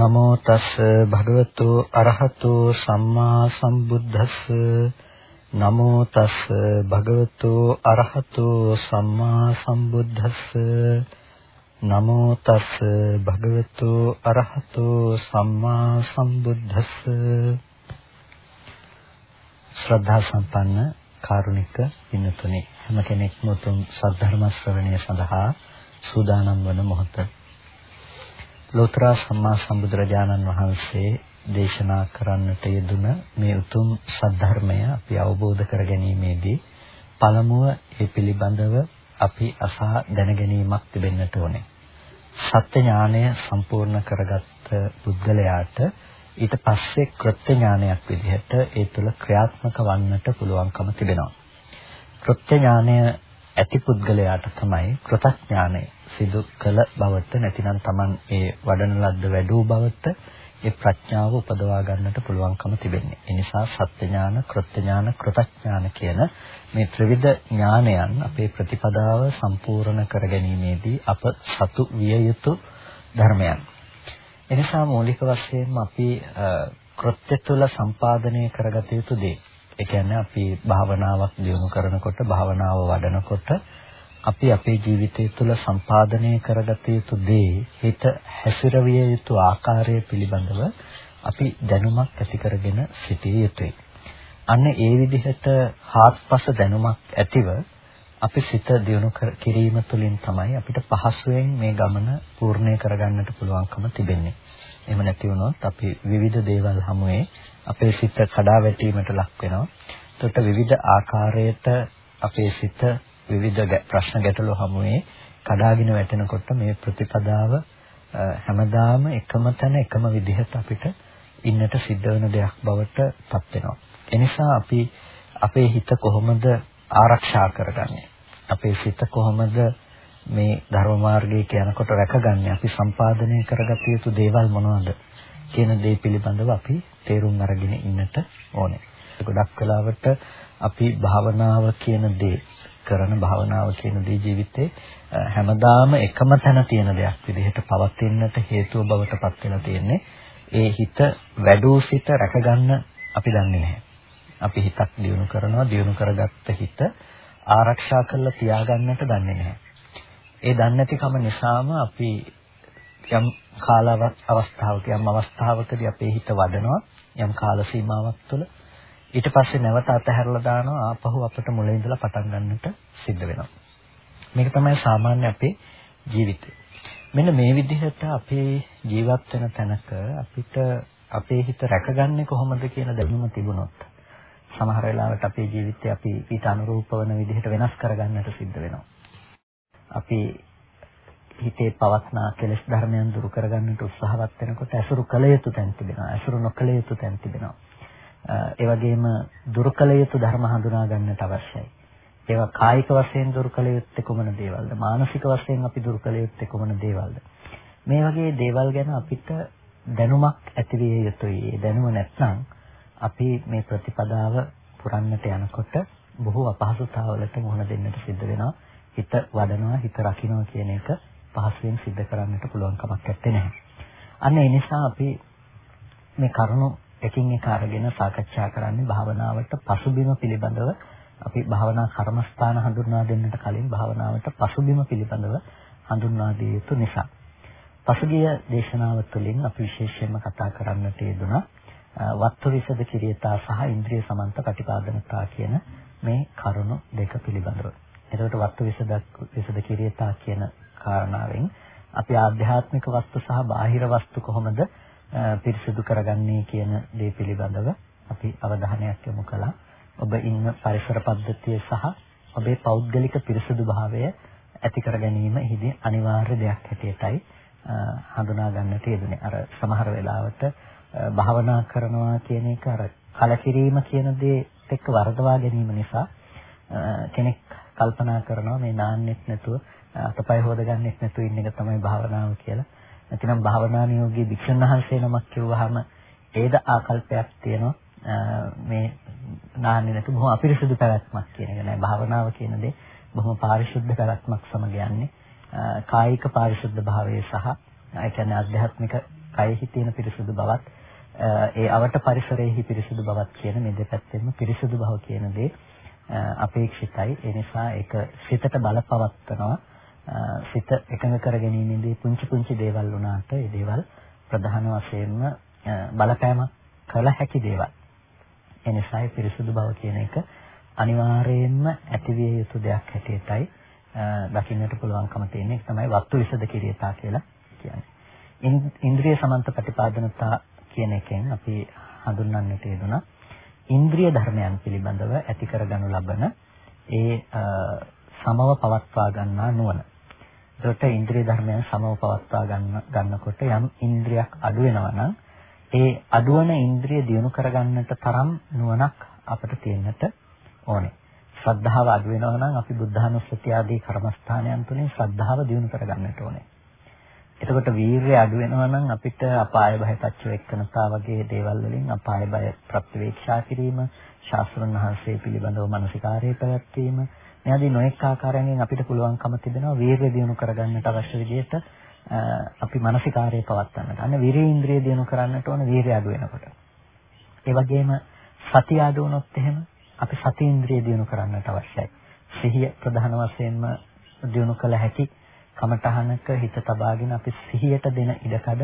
නමෝ තස් භගවතු අරහතු සම්මා සම්බුද්දස්ස. නමෝ තස් භගවතු අරහතු සම්මා සම්බුද්දස්ස. නමෝ තස් භගවතු අරහතු සම්මා සම්බුද්දස්ස. ශ්‍රද්ධා සම්පන්න කාරුණික පින්තුනි හැම කෙනෙක්ම උතුම් සද්ධර්ම ශ්‍රවණය සඳහා සූදානම් වන මොහොතේ ලෝතර සම්මා සම්බුදුරජාණන් වහන්සේ දේශනා කරන්නට යෙදුන මේ උතුම් සද්ධර්මය අපි අවබෝධ කර ගැනීමේදී පළමුව ඒ පිළිබඳව අපි අසා දැන ගැනීමක් තිබෙන්නට ඕනේ. සත්‍ය ඥානය සම්පූර්ණ කරගත්ත පුද්ගලයාට ඊට පස්සේ කෘත්‍ය ඥානයක් විදිහට ඒ තුළ ක්‍රියාත්මක වන්නට පුළුවන්කම තිබෙනවා. කෘත්‍ය ඥානය ඇති පුද්ගලයාට තමයි කෘතඥානය සිදු කළ බවට නැතිනම් Taman ඒ වඩන ලද්ද වැඩූ බවට ඒ ප්‍රඥාව උපදවා ගන්නට පුළුවන්කම තිබෙන්නේ. ඒ නිසා සත්‍ය ඥාන, කෘත්‍ය ඥාන, කෘතඥාන කියන මේ ත්‍රිවිධ ඥානයන් අපේ ප්‍රතිපදාව සම්පූර්ණ කර ගැනීමේදී අප සතු විය යුතු ධර්මයන්. එනිසා මූලික වශයෙන්ම අපි කෘත්‍ය තුළ සම්පාදනය කරගත යුතු දේ. ඒ කියන්නේ අපි භාවනාවක් දියුණු කරනකොට භාවනාව වඩනකොට අපි අපේ ජීවිතය තුළ සම්පාදනය කරගත යුතු දේ හිත හැසිරවිය යුතු ආකාරය පිළිබඳව අපි දැනුමක් ඇති කරගෙන සිටිය යුතුයි. අන්න ඒ විදිහට හාත්පස දැනුමක් ඇතිව අපි සිත දියුණු කිරීම තුළින් තමයි අපිට පහසුවෙන් මේ ගමන පූර්ණේ කරගන්නට පුළුවන්කම තිබෙන්නේ. එහෙම නැති වුණොත් අපි විවිධ දේවල් හමුවේ අපේ සිත කඩා වැටීමට ලක් වෙනවා. එතකොට විවිධ ආකාරයට අපේ සිත විවිධ ප්‍රශ්න ගැටලු හමුවේ කඩාගෙන වැටෙනකොට මේ ප්‍රතිපදාව හැමදාම එකම තැන එකම විදිහට අපිට ඉන්නට සිද්ධ වෙන දෙයක් බවට පත් වෙනවා. එනිසා අපි අපේ හිත කොහොමද ආරක්ෂා කරගන්නේ? අපේ සිත කොහොමද මේ ධර්ම මාර්ගයේ කියනකොට රැකගන්නේ? අපි සම්පාදනය කරගත යුතු දේවල් මොනවද? කියන දේ පිළිබඳව අපි තේරුම් අරගෙන ඉන්නට ඕනේ. ගොඩක් වෙලාවට අපි භාවනාව කියන දේ කරන භාවනාව කියන දේ ජීවිතේ හැමදාම එකම තැන තියෙන දෙයක් විදිහට පවතින්නට හේතුව බවට පත් වෙලා තියෙන්නේ ඒ හිත වැඩූ සිත රැකගන්න අපි දන්නේ නැහැ. අපි හිතක් දියුණු කරනවා දියුණු කරගත්ත හිත ආරක්ෂා කරලා තියාගන්නට දන්නේ නැහැ. ඒ දන්නේ නැතිකම නිසාම අපි යම් කාලවත් අවස්ථාවක යම් අවස්ථාවකදී අපේ හිත වඩනවා යම් කාල සීමාවක් තුළ ඊට පස්සේ නැවත අතහැරලා දානවා ආපහු අපිට මුලින් ඉඳලා පටන් ගන්නට සිද්ධ වෙනවා. මේක තමයි සාමාන්‍ය අපේ ජීවිතය. මෙන්න මේ විදිහට අපේ ජීවත් වෙන තැනක අපිට අපේ හිත රැකගන්නේ කොහොමද කියන දැනුම තිබුණොත් සමහර වෙලාවට අපේ ජීවිතය අපි ඊට අනුරූප වන විදිහට වෙනස් කරගන්නට සිද්ධ වෙනවා. අපි හිතේ පවත්නා කෙලෙස් ධර්මයන් දුරු කරගන්නට උත්සාහවත් වෙනකොට ඇසුරු කළ යුතු තැන් තිබෙනවා. ඇසුරු නොකළ යුතු තැන් තිබෙනවා. ඒ වගේම දුරුකල යුතු ධර්ම හඳුනා ගන්නට අවශ්‍යයි. ඒවා කායික වශයෙන් දුරුකල යුත්තේ කොමන දේවල්ද? මානසික වශයෙන් අපි දුරුකල යුත්තේ කොමන දේවල්ද? මේ වගේ දේවල් ගැන අපිට දැනුමක් ඇති විය යුතුයි. දැනුම නැත්නම් අපි මේ ප්‍රතිපදාව පුරන්නට යනකොට බොහෝ අපහසුතාවලට මුහුණ දෙන්නට සිද්ධ වෙනවා. හිත වඩනවා, හිත රකින්නවා කියන එක පහසුවෙන් සිද්ධ කරන්නට පුළුවන් කමක් නැත්තේ. අන්න ඒ නිසා අපි මේ කරුණු එකින් එක අරගෙන සාකච්ඡා කරන්නේ භාවනාවට පසුබිම පිළිබඳව අපි භාවනා කර්මස්ථාන හඳුන්වා දෙන්නට කලින් භාවනාවට පසුබිම පිළිබඳව හඳුන්වා දිය යුතු නිසා. පසුගිය දේශනාව තුළින් අපි විශේෂයෙන්ම කතා කරන්නට යෙදුණා වත්තු විසද කිරියතා සහ ඉන්ද්‍රිය සමන්ත ප්‍රතිපාදනතා කියන මේ කරුණු දෙක පිළිබඳව. එතකොට වත්තු විසද විසද කිරියතා කියන කාරණාවෙන් අපි ආධ්‍යාත්මික වස්තු සහ බාහිර වස්තු කොහොමද පිරිසිදු කරගන්නේ කියන දේ පිළිබඳව අපි අවධානයක් යොමු කළා. ඔබ ඉන්න පරිසර පද්ධතිය සහ ඔබේ පෞද්ගලික පිරිසිදු භාවය ඇති කර ගැනීම එහිදී අනිවාර්ය දෙයක් හැටියටයි හඳුනා ගන්නට යෙදුනේ. අර සමහර වෙලාවට භාවනා කරනවා කියන එක අර කලකිරීම කියන දේ එක්ක වරදවා ගැනීම නිසා කෙනෙක් කල්පනා කරනවා මේ නාන්නෙත් නැතුව අතපය හොදගන්නෙත් නැතුව ඉන්න එක තමයි භාවනාව කියලා. නැතිනම් භාවනා නියෝගී භික්ෂුන් වහන්සේ නමක් කිව්වහම ඒද ආකල්පයක් තියෙනවා. මේ නාන්නේ නැතු බොහොම අපිරිසුදු පැවැත්මක් කියන එක නෑ. භාවනාව කියන දේ බොහොම පාරිශුද්ධ පැවැත්මක් සමග යන්නේ. කායික පාරිශුද්ධ භාවය සහ ඒ කියන්නේ ආධ්‍යාත්මික කයෙහි තියෙන පිරිසුදු බවත් ඒ අවට පරිසරයේහි පිරිසුදු බවත් කියන මේ දෙපැත්තෙම පිරිසුදු බව කියන දේ අපේක්ෂිතයි. ඒ නිසා ඒක සිතට බලපවත්වනවා. සිත එකඟ කර ගැනීමේදී පුංචි පුංචි දේවල් වුණාට ඒ දේවල් ප්‍රධාන වශයෙන්ම බලපෑමක් කළ හැකි දේවල්. ඒ නිසා පිරිසුදු බව කියන එක අනිවාර්යයෙන්ම ඇතිවිය යුතු දෙයක් හැටියටයි දකින්නට පුළුවන්කම තියෙන එක තමයි වස්තු විසද කිරියතා කියලා කියන්නේ. ඉන්ද්‍රිය සමන්ත ප්‍රතිපාදනතා කියන එකෙන් අපි හඳුන්වන්නට යෙදුණා ඉන්ද්‍රිය ධර්මයන් පිළිබඳව ඇති කරගනු ලබන ඒ සමව පවත්වා ගන්නා නුවණ. ඒකට ඉන්ද්‍රිය ධර්මයන් සමව පවත්වා ගන්න ගන්නකොට යම් ඉන්ද්‍රියක් අඩු වෙනවා නම් ඒ අඩුවන ඉන්ද්‍රිය දියුණු කරගන්නට තරම් නුවණක් අපිට තියෙන්නට ඕනේ. ශ්‍රද්ධාව අඩු වෙනවා නම් අපි බුද්ධානුස්සතිය ආදී කර්මස්ථානයන් තුලින් ශ්‍රද්ධාව දියුණු කරගන්නට ඕනේ. එතකොට වීරිය අඩු වෙනවා නම් අපිට අපාය භය පච්ච වෙක්කනතා වගේ දේවල් වලින් අපාය භය ප්‍රතිවේක්ෂා කිරීම, ශාස්ත්‍රඥ වහන්සේ පිළිබඳව මානසිකාරයේ පැවැත්වීම, මේ ආදී නොඑක ආකාරයෙන් අපිට පුළුවන්කම තිබෙනවා වීරිය දියුණු කරගන්නට අවශ්‍ය විදිහට අපි මානසිකාරයේ පවත්වන්නට. අන්න විරේන්ද්‍රිය දියුණු කරන්නට ඕන වීරිය අඩු වෙනකොට. ඒ වගේම සතිය අඩු වුණොත් එහෙම අපි සතීන්ද්‍රිය දියුණු කරන්නට අවශ්‍යයි. සිහිය ප්‍රධාන වශයෙන්ම දියුණු කළ හැකි කමඨහනක හිත තබාගෙන අපි සිහියට දෙන ඉඩකඩ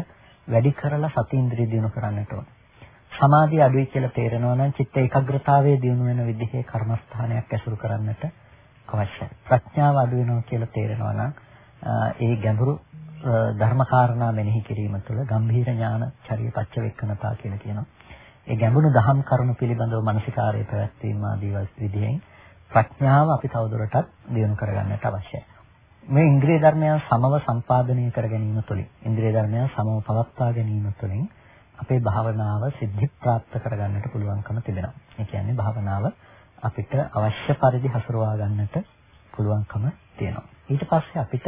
වැඩි කරලා සතීන්ද්‍රිය දියුණු කරන්නට ඕන. සමාධිය අඩුයි කියලා තේරෙනවා නම් චිත්ත ඒකාග්‍රතාවයේ දියුණු වෙන විදිහේ කර්මස්ථානයක් ඇසුරු කරන්නට අවශ්‍යයි. ප්‍රඥාව අඩු වෙනවා කියලා තේරෙනවා නම් ඒ ගැඹුරු ධර්මකාරණා මෙනෙහි කිරීම තුළ ගම්භීර ඥාන චරිය පච්ච වෙක්කනතා කියලා කියනවා. ඒ ගැඹුරු දහම් කරුණු පිළිබඳව මානසිකාරය පැවැත්වීම ආදී විදිහෙන් ප්‍රඥාව අපි තවදුරටත් දියුණු කරගන්නට අවශ්‍යයි. මේ ඉන්ද්‍රිය ධර්මයන් සමව සම්පාදනය කර ගැනීම තුළින් ඉන්ද්‍රිය ධර්මයන් සමව පවත්වා ගැනීම තුළින් අපේ භාවනාව සිද්ධි ප්‍රාප්ත කරගන්නට පුළුවන්කම තිබෙනවා. ඒ කියන්නේ භාවනාව අපිට අවශ්‍ය පරිදි හසුරවා ගන්නට පුළුවන්කම තියෙනවා. ඊට පස්සේ අපිට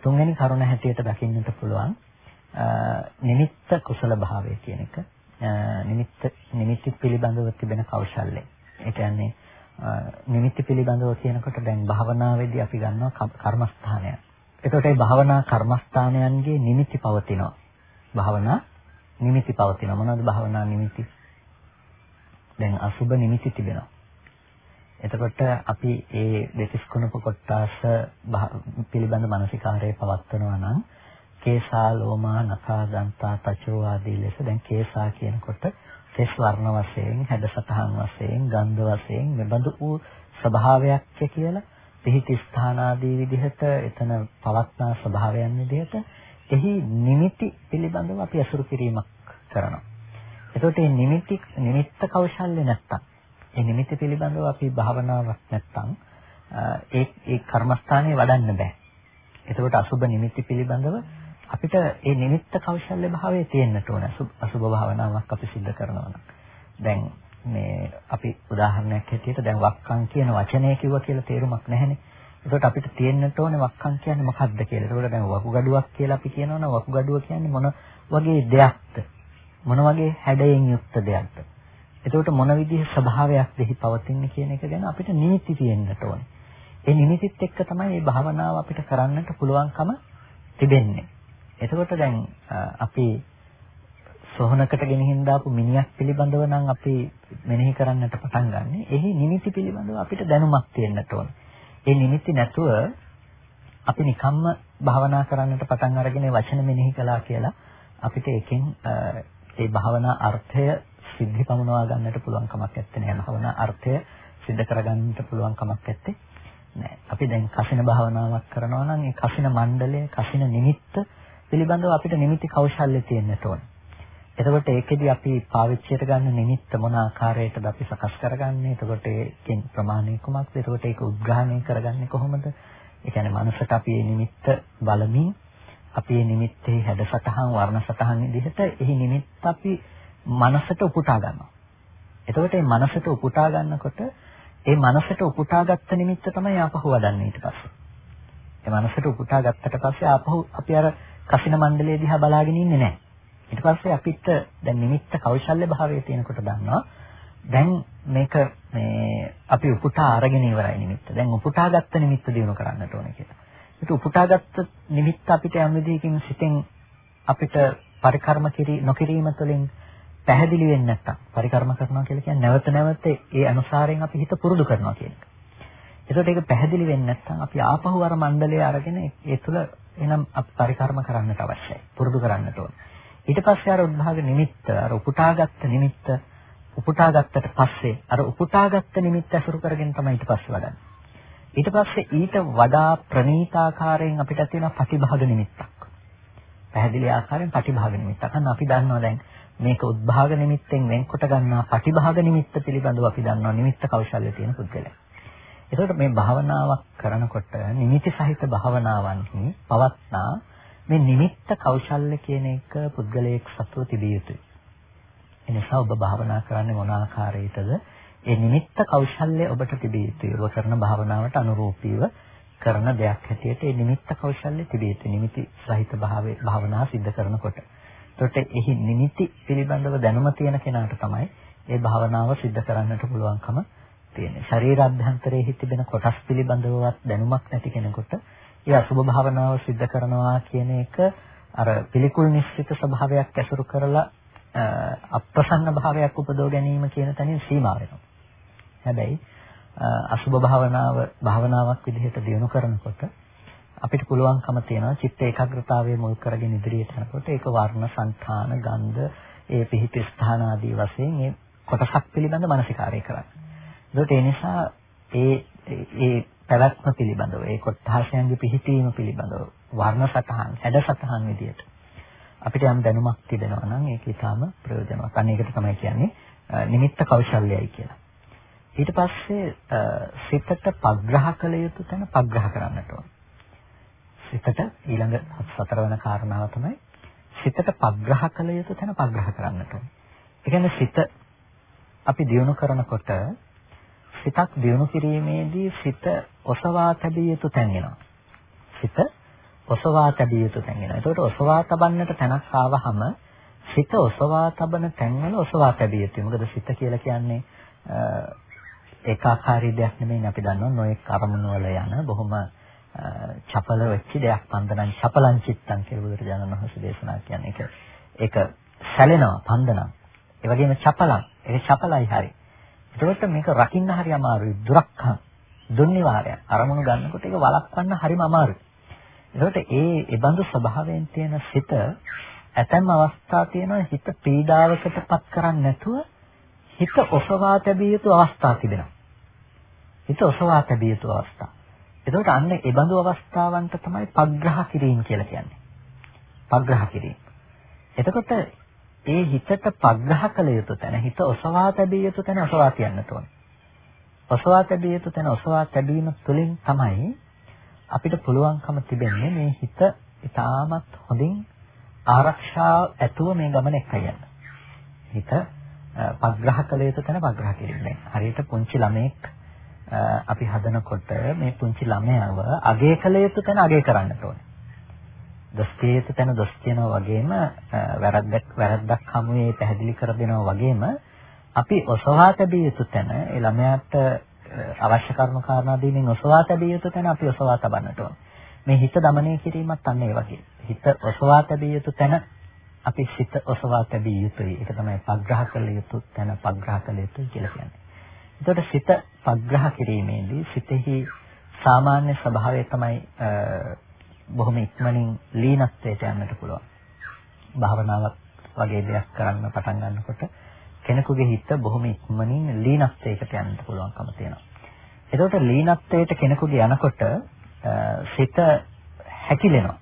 තුන්වෙනි කරුණ හැටියට දකින්නට පුළුවන් නිමිත්ත කුසල භාවය කියන එක නිමිත්ත නිමිති පිළිබඳව තිබෙන කෞශල්‍ය. ඒ කියන්නේ නිමිති පිළිබඳව කියනකොට දැන් භාවනාවේදී අපි ගන්නවා කර්මස්ථානය. එතකොට මේ භාවනා කර්මස්ථානයන්ගේ නිමිති පවතිනවා. භාවනා නිමිති පවතිනවා. මොනවද භාවනා නිමිති? දැන් අසුබ නිමිති තිබෙනවා. එතකොට අපි ඒ දෙතිස් කුණප කොටාස පිළිබඳ මානසිකාරය පවත්වනවා නම් කේසා ලෝමා නඛා දන්තා තචෝ ආදී ලෙස දැන් කේසා කියනකොට කෙස් වර්ණ වශයෙන් හැඩසතහන් වශයෙන් ගන්ධ වශයෙන් මෙබඳු වූ ස්වභාවයක් කියලා පිහිටි ස්ථාන ආදී විදිහට එතන පවත්නා ස්වභාවයන් විදිහට එහි නිමිති පිළිබඳව අපි අසුරු කිරීමක් කරනවා. එතකොට මේ නිමිති නිමිත්ත කෞශල්‍ය නැත්තම් ඒ නිමිති පිළිබඳව අපි භාවනාවක් නැත්තම් ඒ ඒ කර්මස්ථානයේ වඩන්න බෑ. එතකොට අසුබ නිමිති පිළිබඳව අපිට ඒ නිමිත්ත කෞශල්‍ය භාවයේ තියෙන්නට ඕන අසුබ භාවනාවක් අපි සිද්ධ කරනවා නම්. දැන් මේ අපි උදාහරණයක් හැටියට දැන් වක්කම් කියන වචනය කිව්වා කියලා තේරුමක් නැහැනේ. ඒකට අපිට තියෙන්නට ඕනේ වක්කම් කියන්නේ මොකක්ද කියලා. ඒකට දැන් වකුගඩුවක් කියලා අපි කියනවනම් වකුගඩුව කියන්නේ මොන වගේ දෙයක්ද? මොන වගේ හැඩයෙන් යුක්ත දෙයක්ද? එතකොට මොන විදිහේ ස්වභාවයක් දෙහි පවතින්නේ කියන එක ගැන අපිට නිමිති තියෙන්නට ඕනේ. ඒ නිමිතිත් එක්ක තමයි මේ භාවනාව අපිට කරන්නට පුළුවන්කම තිබෙන්නේ. එතකොට දැන් අපි සොහනකට ගෙනihin දාපු මිනිහක් පිළිබඳව නම් අපි මෙනෙහි කරන්නට පටන් ගන්නෙ. එහි නිමිති පිළිබඳව අපිට දැනුමක් තියෙන්නට ඕන. ඒ නිමිති නැතුව අපි නිකම්ම භාවනා කරන්නට පටන් අරගෙන වචන මෙනෙහි කළා කියලා අපිට එකෙන් ඒ භාවනා අර්ථය සිද්ධි පමුණවා ගන්නට පුළුවන් කමක් නැත්තේ නෑ. භාවනා අර්ථය සිද්ධ කරගන්නට පුළුවන් කමක් නැත්තේ නෑ. අපි දැන් කසින භාවනාවක් කරනවා නම් ඒ කසින මණ්ඩලය, කසින නිමිත්ත පිළිබඳව අපිට නිමිති කෞශල්‍ය තියෙන්නට ඕන. එතකොට ඒකෙදි අපි පාවිච්චියට ගන්න නිමිත්ත මොන ආකාරයකටද අපි සකස් කරගන්නේ? එතකොට ඒකෙන් ප්‍රමාණය කොහොමද? එතකොට ඒක උද්ඝාණය කරගන්නේ කොහොමද? ඒ කියන්නේ මනසට අපි මේ නිමිත්ත බලමින් අපි මේ නිමිත්තේ හැඩසටහන් වර්ණ සටහන් විදිහට එහි නිමිත්ත අපි මනසට උපුටා ගන්නවා. එතකොට මේ මනසට උපුටා ගන්නකොට ඒ මනසට උපුටාගත්ත නිමිත්ත තමයි ආපහු වඩන්නේ ඊට පස්සේ. ඒ මනසට උපුටා ගත්තට පස්සේ ආපහු අපි අර කසින මණ්ඩලය දිහා බලාගෙන ඉන්නේ නැහැ. ඊට පස්සේ අපිට දැන් නිමිත්ත කෞශල්‍ය භාවයේ තියෙනකොට දන්නවා දැන් මේක මේ අපි උපුටා අරගෙන ඉවරයි නිමිත්ත. දැන් උපුටාගත්ත නිමිත්ත දිනු කරන්නට ඕනේ කියලා. ඒක උපුටාගත්ත නිමිත්ත අපිට යම් විදිහකින් සිතෙන් අපිට පරිකර්ම කිරි නොකිරීම තුළින් පැහැදිලි වෙන්නේ නැත්තම් පරිකර්ම කරනවා කියලා කියන්නේ නැවත නැවත ඒ අනුසාරයෙන් අපි හිත පුරුදු කරනවා කියන එක. ඒකට ඒක පැහැදිලි වෙන්නේ නැත්තම් අපි ආපහු අර මණ්ඩලය අරගෙන ඒ තුළ එනම් අපි පරිකර්ම කරන්නට අවශ්‍යයි. පුරුදු කරන්නට ඕන. ඊට පස්සේ අර උද්භාග නිමිත්ත අර උපුටාගත්ත නිමිත්ත උපුටාගත්තට පස්සේ අර උපුටාගත්ත නිමිත්ත අසුරු කරගෙන තමයි ඊට පස්සේ වඩන්නේ. ඊට පස්සේ ඊට වඩා ප්‍රණීතාකාරයෙන් අපිට තියෙන ප්‍රතිභාග නිමිත්තක්. පැහැදිලි ආකාරයෙන් ප්‍රතිභාග නිමිත්තක්. අන්න අපි දන්නවා දැන් මේක උද්භාග නිමිත්තෙන් වෙන්කොට ගන්නා ප්‍රතිභාග නිමිත්ත පිළිබඳව අපි දන්නවා නිමිත්ත කෞශල්‍ය තියෙන පුද්ගලයා. එතකොට මේ භාවනාවක් කරනකොට නිමිති සහිත භාවනාවන්හි පවත්නා මේ නිමිත්ත කෞශල්‍ය කියන එක පුද්ගලයෙක් සතුව තිබිය යුතුයි. එනිසා ඔබ භාවනා කරන්නේ මොන ආකාරයකද? ඒ නිමිත්ත කෞශල්‍ය ඔබට තිබිය යුතුයි. ඔබ කරන භාවනාවට අනුරූපීව කරන දෙයක් හැටියට ඒ නිමිත්ත කෞශල්‍ය තිබිය යුතුයි. නිමිති සහිත භාවයේ භාවනා සිද්ධ කරනකොට. එතකොට එහි නිමිති පිළිබඳව දැනුම තියෙන කෙනාට තමයි ඒ භාවනාව සිද්ධ කරන්නට පුළුවන්කම තියෙන්නේ. ශරීර අභ්‍යන්තරයේ තිබෙන කොටස් පිළිබඳවවත් දැනුමක් නැති කෙනෙකුට ඒ අසුභ භාවනාව සිද්ධ කරනවා කියන එක අර පිළිකුල් නිශ්චිත ස්වභාවයක් ඇසුරු කරලා අප්‍රසන්න භාවයක් උපදව ගැනීම කියන තැනින් සීමා වෙනවා. හැබැයි අසුභ භාවනාව භාවනාවක් විදිහට දියුණු කරනකොට අපිට පුළුවන්කම තියෙනවා චිත්ත ඒකාග්‍රතාවයේ මුල් කරගෙන ඉදිරියට යනකොට ඒක වර්ණ, సంతාන, ගන්ධ, ඒ පිහිටි ස්ථාන ආදී වශයෙන් මේ කොටසක් පිළිබඳ මානසිකාරය කරන්න. ඒකට ඒ නිසා ඒ ඒ පැවැත්ම පිළිබඳව ඒ කොට්ඨාශයන්ගේ පිහිටීම පිළිබඳව වර්ණ සතහන්, හැඩ සතහන් විදියට අපිට යම් දැනුමක් තිබෙනවා නම් ඒක ඊටාම ප්‍රයෝජනවත්. අන්න ඒකට තමයි කියන්නේ නිමිත්ත කෞශල්‍යයි කියලා. ඊට පස්සේ සිතට පග්‍රහ කළ යුතු තැන පග්‍රහ කරන්නට ඕන. සිතට ඊළඟ සතරවන කාරණාව තමයි සිතට පග්‍රහ කළ යුතු තැන පග්‍රහ කරන්නට ඕන. ඒ කියන්නේ සිත අපි දියුණු කරනකොට සිතක් දියුණු කිරීමේදී සිත ඔසවා තැබිය යුතු තැන් වෙනවා. සිත ඔසවා තැබිය යුතු තැන් වෙනවා. ඒකට ඔසවා තබන්නට තැනක් ආවහම සිත ඔසවා තබන තැන්වල ඔසවා තැබිය යුතුයි. මොකද සිත කියලා කියන්නේ ඒකාකාරී දෙයක් නෙමෙයි අපි දන්නවා නොඑක් අරමුණු වල යන බොහොම චපල වෙච්ච දෙයක් පන්දනං චපලං චිත්තං කියලා බුදුරජාණන් වහන්සේ දේශනා කියන්නේ ඒක ඒක සැලෙනවා පන්දනං ඒ වගේම චපලං ඒක චපලයි හරි ඒකට මේක රකින්න හරි අමාරුයි දුරක්ඛං දුන්නිවාරය අරමුණු ගන්නකොට ඒක වළක්වන්න හරිම අමාරුයි ඒකට ඒ ඒබඳු ස්වභාවයෙන් තියෙන සිත ඇතැම් අවස්ථා තියෙනවා හිත පීඩාවකටපත් කරන්නේ නැතුව හිත ඔසවා තැබිය යුතු අවස්ථා තිබෙනවා. හිත ඔසවා තැබිය යුතු අවස්ථා. එතකොට අන්න ඒ බඳු අවස්ථාවන්ට තමයි පග්‍රහ කිරීම කියලා කියන්නේ. පග්‍රහ කිරීම. එතකොට ඒ හිතට පග්‍රහ කළ යුතු තැන හිත ඔසවා තැබිය යුතු තැන ඔසවා තියන්නට ඕනේ. ඔසවා තැබිය යුතු තැන ඔසවා තැබීම තුළින් තමයි අපිට පුළුවන්කම තිබෙන්නේ මේ හිත ඉතාමත් හොඳින් ආරක්ෂා ඇතුව මේ ගමන එක්ක යන්න. හිත පග්‍රහ කළ යුතු තැන පග්‍රහ කිරීම. හරියට පුංචි ළමෙක් අපි හදනකොට මේ පුංචි ළමයාව අගය කළ යුතු තැන අගය කරන්නට ඕනේ. දොස් තියෙත තැන දොස් කියනවා වගේම වැරද්දක් වැරද්දක් හමුවේ පැහැදිලි කර දෙනවා වගේම අපි ඔසවා තැබිය යුතු තැන ඒ ළමයාට අවශ්‍ය කරුණු කාරණා දීමෙන් ඔසවා තැබිය යුතු තැන අපි ඔසවා තබන්නට ඕන. මේ හිත দমনය කිරීමත් අන්න ඒ වගේ. හිත ඔසවා තැබිය යුතු තැන අපි සිත ඔසවා තැබිය යුතුයි. ඒක තමයි පග්‍රහ කළ යුතු තැන පග්‍රහ කළ යුතුයි කියලා කියන්නේ. එතකොට සිත පග්‍රහ කිරීමේදී සිතෙහි සාමාන්‍ය ස්වභාවය තමයි බොහොම ඉක්මනින් ලීනත්වයට යන්නට පුළුවන්. භාවනාවක් වගේ දෙයක් කරන්න පටන් ගන්නකොට කෙනෙකුගේ හිත බොහොම ඉක්මනින් ලීනත්වයකට යන්න පුළුවන්කම තියෙනවා. එතකොට ලීනත්වයට කෙනෙකුගේ යනකොට සිත හැකිලෙනවා.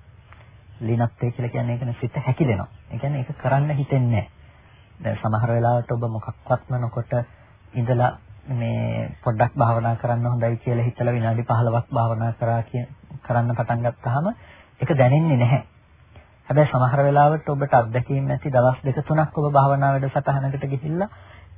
ලීනත්වය කියලා කියන්නේ ඒකනේ සිත හැකිලෙනවා. ඒ කියන්නේ ඒක කරන්න හිතෙන්නේ නැහැ. දැන් සමහර වෙලාවට ඔබ මොකක්වත්ම නොකොට ඉඳලා මේ පොඩ්ඩක් භාවනා කරන්න හොඳයි කියලා හිතලා විනාඩි 15ක් භාවනා කරා කරන්න පටන් ගත්තාම ඒක දැනෙන්නේ නැහැ. හැබැයි සමහර වෙලාවට ඔබට අත්දැකීම් නැති දවස් දෙක තුනක් ඔබ භාවනා වැඩසටහනකට ගිහිල්ලා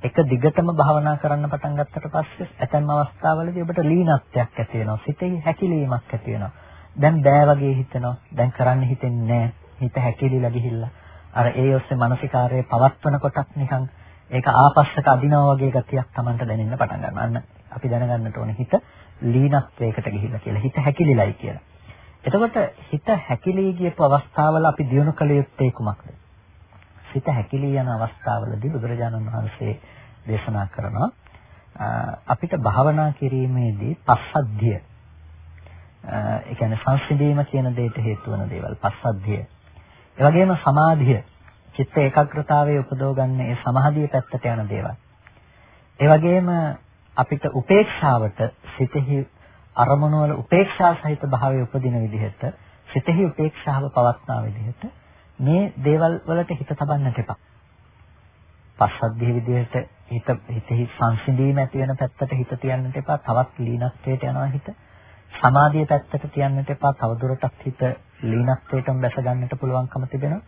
එක දිගටම භාවනා කරන්න පටන් ගත්තට පස්සේ ඇතැම් අවස්ථාවලදී ඔබට ලීනත්වයක් ඇති වෙනවා. සිතේ හැකිලීමක් ඇති වෙනවා. දැන් බෑ වගේ හිතෙනවා. දැන් කරන්න හිතෙන්නේ නැහැ. හිත හැකිලිලා ගිහිල්ලා. අර ඒ ඔස්සේ මානසිකාරයේ පවත්වන කොටත් නිකන් ඒක ආපස්සට අදිනවා වගේ ගතියක් Tamanට දැනෙන්න පටන් ගන්නවා. අන්න අපි දැනගන්නට ඕනේ හිත ලීනත්වයකට ගිහිල්ලා කියලා. හිත හැකිලිලයි කියලා. එතකොට හිත හැකිලී ගියපු අවස්ථාවල අපි දිනු කළ යුත්තේ කුමක්ද? සිත හැකිලී යන අවස්ථාවලදී බුදුරජාණන් වහන්සේ දේශනා කරනවා අපිට භාවනා කිරීමේදී පස්සද්ධිය ඒ කියන්නේ සංසිඳීම කියන දෙයට හේතු වන දේවල් පස්සද්ධිය. ඒ වගේම සමාධිය චිත්ත ඒකාග්‍රතාවයේ උපදව ගන්න ඒ සමාධිය පැත්තට යන දේවල්. ඒ වගේම අපිට උපේක්ෂාවට සිතෙහි අරමුණු වල උපේක්ෂා සහිත භාවය උපදින විදිහට සිතෙහි උපේක්ෂාව පවත්නා විදිහට මේ දේවල් වලට හිත තබන්නට එපා. පස්සද්ධිය විදිහට හිත හිතෙහි සංසිඳීම ඇති වෙන පැත්තට හිත තියන්නට එපා. තවත් ලීනත්වයට යනවා හිත. සමාධිය පැත්තට තියන්නට එපා. තවදුරටත් හිත ලීනත්වයටම බැස ගන්නට පුළුවන්කම තිබෙනවා.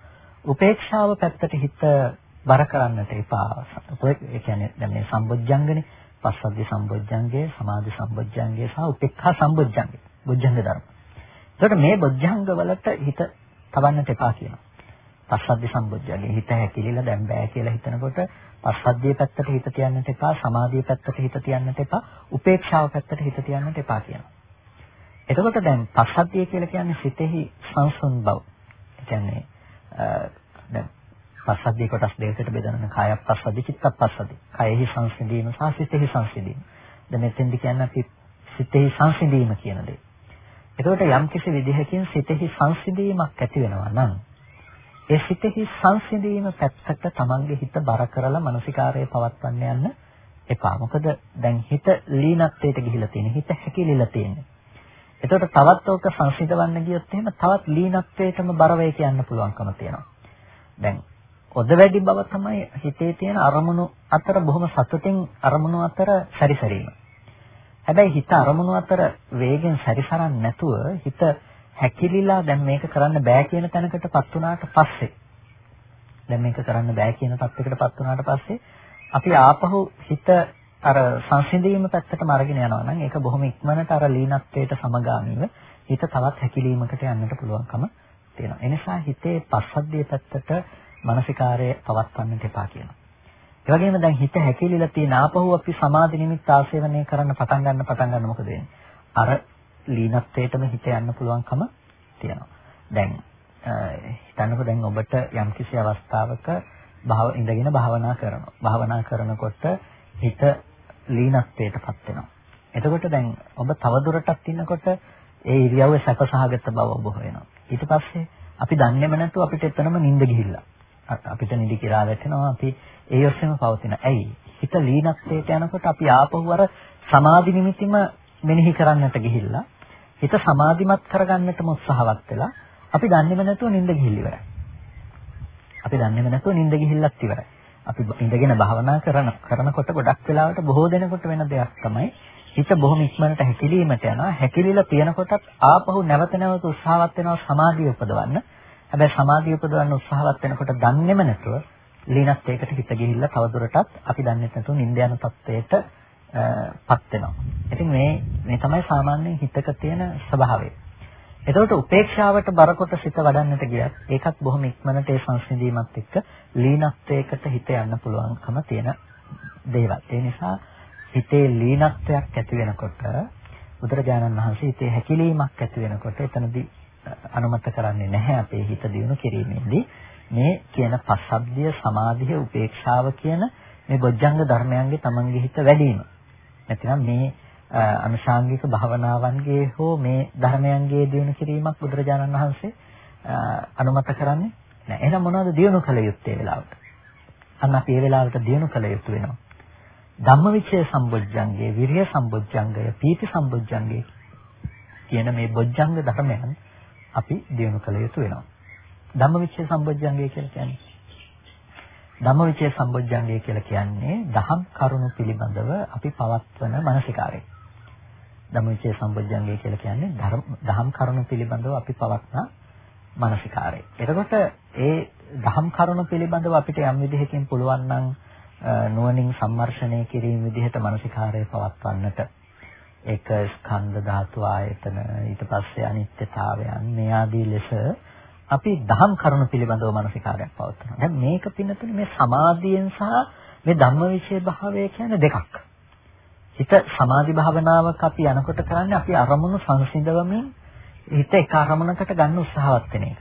උපේක්ෂාව පැත්තට හිත බර කරන්නට එපා. ඒ කියන්නේ දැන් මේ සම්බොජ්ජංගනේ පස්සද්ධි සම්බොජ්ජංගය, සමාධි සම්බොජ්ජංගය සහ උපේක්ඛා සම්බොජ්ජංගය. බොජ්ජංග ධර්ම. එතකොට මේ බොජ්ජංග වලට හිත තවන්නට එපා කියනවා. පස්සද්ධි සම්බොජ්ජංගේ හිත හැකිලිලා දැන් බෑ කියලා හිතනකොට පස්සද්ධිය පැත්තට හිත තියන්නට එපා සමාධිය පැත්තට හිත තියන්නට එපා උපේක්ෂාව පැත්තට හිත තියන්නට එපා කියනවා. එතකොට දැන් පස්සද්ධිය කියලා කියන්නේ සිතෙහි සංසුන් බව. ඒ කියන්නේ දැන් පස්සද්ධිය කොටස් දෙකකට බෙදනවා කාය පස්සද්ධි චිත්ත පස්සද්ධි. කයෙහි සංසිඳීම සහ සිතෙහි සංසිඳීම. දැන් මෙතෙන්දි කියන්නේ අපි සිතෙහි සංසිඳීම කියන දේ. එතකොට යම් කිසි විදිහකින් සිතෙහි සංසිඳීමක් ඇති වෙනවා නම් ඒ සිතෙහි සංසිඳීම පැත්තට තමන්ගේ හිත බර කරලා මානසිකාරය පවත්වන්න යන්න එපා. මොකද දැන් හිත ලීනත්වයට ගිහිලා තියෙන. හිත හැකිලිලා තියෙන්නේ. එතකොට තවත් ඕක සංසිඳවන්න ගියොත් එහෙම තවත් ලීනත්වයටම බර වෙයි කියන්න පුළුවන්කම තියෙනවා. දැන් ඔද වැඩි බව තමයි හිතේ තියෙන අරමුණු අතර බොහොම සතුටින් අරමුණු අතර සැරිසරීම. හැබැයි හිත අරමුණු අතර වේගෙන් සැරිසරන්නේ නැතුව හිත හැකිලිලා දැන් මේක කරන්න බෑ කියන තැනකටපත් වුණාට පස්සේ දැන් මේක කරන්න බෑ කියන තත්යකටපත් වුණාට පස්සේ අපි ආපහු හිත අර සංසිඳීම පැත්තටම අරගෙන යනවා නම් ඒක බොහොම ඉක්මනට අර ලීනත්වයට සමගාමීව හිත තවත් හැකිලීමකට යන්නට පුළුවන්කම තියෙනවා. ඒ නිසා හිතේ පස්සද්ධිය පැත්තට මානසිකාරය පවත්වන්නට එපා කියනවා. ඒ වගේම දැන් හිත හැකිලිලා තියෙන ආපහු අපි සමාධි නිමිත්ත ආසේවනය කරන්න පටන් ගන්න පටන් ගන්න මොකද වෙන්නේ? අර ලීනත්වයටම හිත යන්න පුළුවන්කම තියෙනවා. දැන් හිතන්නකෝ දැන් ඔබට යම්කිසි අවස්ථාවක භාව ඉඳගෙන භාවනා කරනවා. භාවනා කරනකොට හිත ලීනත්වයටපත් වෙනවා. එතකොට දැන් ඔබ තවදුරටත් ඉන්නකොට ඒ ඉරියව්වේ සැපසහගත බව ඔබ හොයනවා. ඊට පස්සේ අපි දන්නේම නැතුව අපිට එතනම නිින්ද ගිහිල්ලා. අපිට නිදි කිරා වැටෙනවා අපි ඒ ඔස්සේම පවතින. ඇයි? හිත ලීනත්වයට යනකොට අපි ආපහු අර සමාධි නිමිතිම මෙනෙහි කරන්නට ගිහිල්ලා හිත සමාධිමත් කරගන්නටම උත්සාහවත් වෙලා අපි දන්නේම නැතුව නිින්ද ගිහිල්ල ඉවරයි. අපි දන්නේම නැතුව නිින්ද ගිහිල්ලත් ඉවරයි. අපි ඉඳගෙන භාවනා කරන කරනකොට ගොඩක් වෙලාවට බොහෝ දෙනෙකුට වෙන දෙයක් තමයි හිත බොහොම ඉක්මනට හැකිලීමට යනවා. හැකිලිලා තියෙනකොටත් ආපහු නැවත නැවත උත්සාහවත් වෙනවා සමාධිය උපදවන්න. හැබැයි සමාධිය උපදවන්න උත්සාහවත් වෙනකොට දන්නේම නැතුව ලීනත්වයකට හිත ගිහිල්ලා තවදුරටත් අපි දන්නේ නැතුව නිින්ද යන තත්වයට පත් වෙනවා. ඉතින් මේ මේ තමයි සාමාන්‍ය හිතක තියෙන ස්වභාවය. එතකොට උපේක්ෂාවට බරකොට සිත වඩන්නට ගියත් ඒකත් බොහොම ඉක්මනට ඒ සංසිඳීමත් එක්ක ලීනත්වයකට හිත යන්න පුළුවන්කම තියෙන දේවල්. ඒ නිසා හිතේ ලීනත්වයක් ඇති වෙනකොට බුදුරජාණන් වහන්සේ හිතේ හැකිලීමක් ඇති වෙනකොට එතනදී අනුමත කරන්නේ නැහැ අපේ හිත දියුණු කිරීමේදී මේ කියන පස්සබ්දිය සමාධිය උපේක්ෂාව කියන මේ බොජ්ජංග ධර්මයන්ගේ තමන්ගේ හිත වැඩි වීම. නැතිනම් මේ අනුශාංගික භාවනාවන්ගේ හෝ මේ ධර්මයන්ගේ දියුණු කිරීමක් බුදුරජාණන් වහන්සේ අනුමත කරන්නේ නැහැ. එහෙනම් මොනවද දියුණු කළ යුත්තේ වෙලාවට? අන්න අපි ඒ වෙලාවට දියුණු කළ යුතු වෙනවා. ධම්මවිචය සම්බොජ්ජංගේ, විරිය සම්බොජ්ජංගය, පීති සම්බොජ්ජංගේ කියන මේ බොජ්ජංග ධර්මයන් අපි දියුණු කළ යුතු වෙනවා. ධම්මවිචය සම්බොජ්ජංගය කියලා කියන්නේ ධම්මවිචය සම්බොජ්ජංගය කියලා කියන්නේ දහම් කරුණු පිළිබඳව අපි පවත්වන මානසිකාරය. ධම්මවිචය සම්බොජ්ජංගය කියලා කියන්නේ දහම් කරුණු පිළිබඳව අපි පවත්න මානසිකාරය. එතකොට ඒ දහම් කරුණු පිළිබඳව අපිට යම් විදිහකින් පුළුවන් නම් නුවණින් සම්මර්ෂණය කිරීම විදිහට මානසිකාරය පවත්වන්නට ඒක ස්කන්ධ ධාතු ආයතන ඊට පස්සේ අනිත්‍යතාවයන් මේ ආදී ලෙස අපි දහම් කරුණු පිළිබඳව මානසිකාරයක් පවත්වනවා. දැන් මේක පින්නතුනේ මේ සමාධියෙන් සහ මේ ධම්මවිචේ භාවය කියන්නේ දෙකක්. හිත සමාධි භාවනාවක අපි යනකොට කරන්නේ අපි අරමුණු සංසිඳවමින් හිත එක අරමුණකට ගන්න උත්සාහවත් වෙන එක.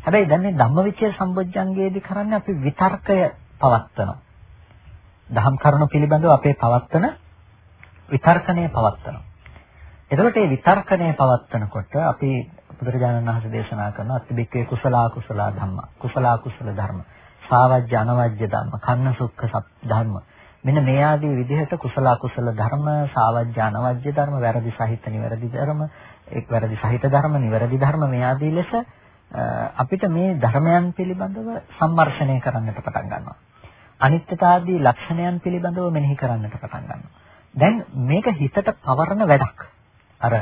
හැබැයි දැන් මේ ධම්මවිචය සම්බොජ්ජංගයේදී කරන්නේ අපි විතර්කය පවත්වනවා. දහම් කරුණු පිළිබඳව අපේ පවත්වන විතර්කණය පවත්වනවා. එතකොට මේ විතර්කණය පවත්වනකොට අපි බුදුරජාණන් වහන්සේ දේශනා කරන අතිබික්කේ කුසලා කුසලා ධම්ම කුසලා කුසල ධර්ම සාවජ්‍ය අනවජ්‍ය ධර්ම කන්න සුක්ඛ ධර්ම. මෙන්න මේ ආදී විදිහට කුසල කුසල ධර්ම සාවජ්‍ය අනවජ්‍ය ධර්ම වැරදි සහිත නිවැරදි ධර්ම එක් වැරදි සහිත ධර්ම නිවැරදි ධර්ම මේ ආදී ලෙස අපිට මේ ධර්මයන් පිළිබඳව සම්මර්ෂණය කරන්නට පටන් ගන්නවා. අනිත්‍යතාදී ලක්ෂණයන් පිළිබඳව මෙනෙහි කරන්නට පටන් ගන්නවා. දැන් මේක හිතට පවරන වැඩක් අර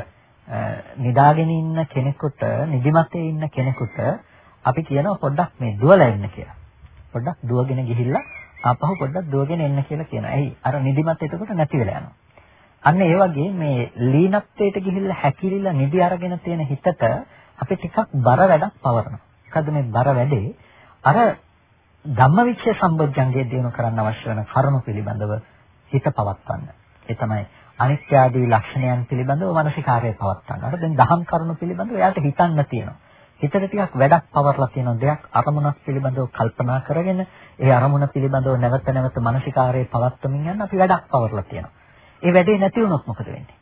නිදාගෙන ඉන්න කෙනෙකුට නිදිමතේ ඉන්න කෙනෙකුට අපි කියනවා පොඩ්ඩක් මේ දුවලා ඉන්න කියලා පොඩ්ඩක් දුවගෙන ගිහිල්ලා ආපහු පොඩ්ඩක් දුවගෙන එන්න කියලා කියනවා. ඇයි? අර නිදිමත එතකොට නැති වෙලා යනවා. අන්න ඒ වගේ මේ ලීනත්වයට ගිහිල්ලා හැකිලිලා නිදි අරගෙන තියෙන හිතට අපි ටිකක් බර වැඩක් පවරනවා. මොකද මේ බර වැඩේ අර ධම්මවිචය සම්බොජ්ජංගයේ දිනු කරන්න අවශ්‍ය වෙන කරුණු පිළිබඳව හිත පවත්වන්න. ඒ තමයි අනිත්‍ය ආදී ලක්ෂණයන් පිළිබඳව මානසිකාරය පවත්වන්න. අර දැන් දහම් කරුණු පිළිබඳව එයාට හිතන්න තියෙනවා. හිතට ටිකක් වැඩක් පවර්ලා තියෙන දෙයක් අරමුණක් පිළිබඳව කල්පනා කරගෙන ඒ අරමුණ පිළිබඳව නැවත නැවත මානසිකාරයේ පවත්වමින් යන අපි වැඩක් පවර්ලා තියෙනවා. ඒ වැඩේ නැති වුණොත් මොකද වෙන්නේ?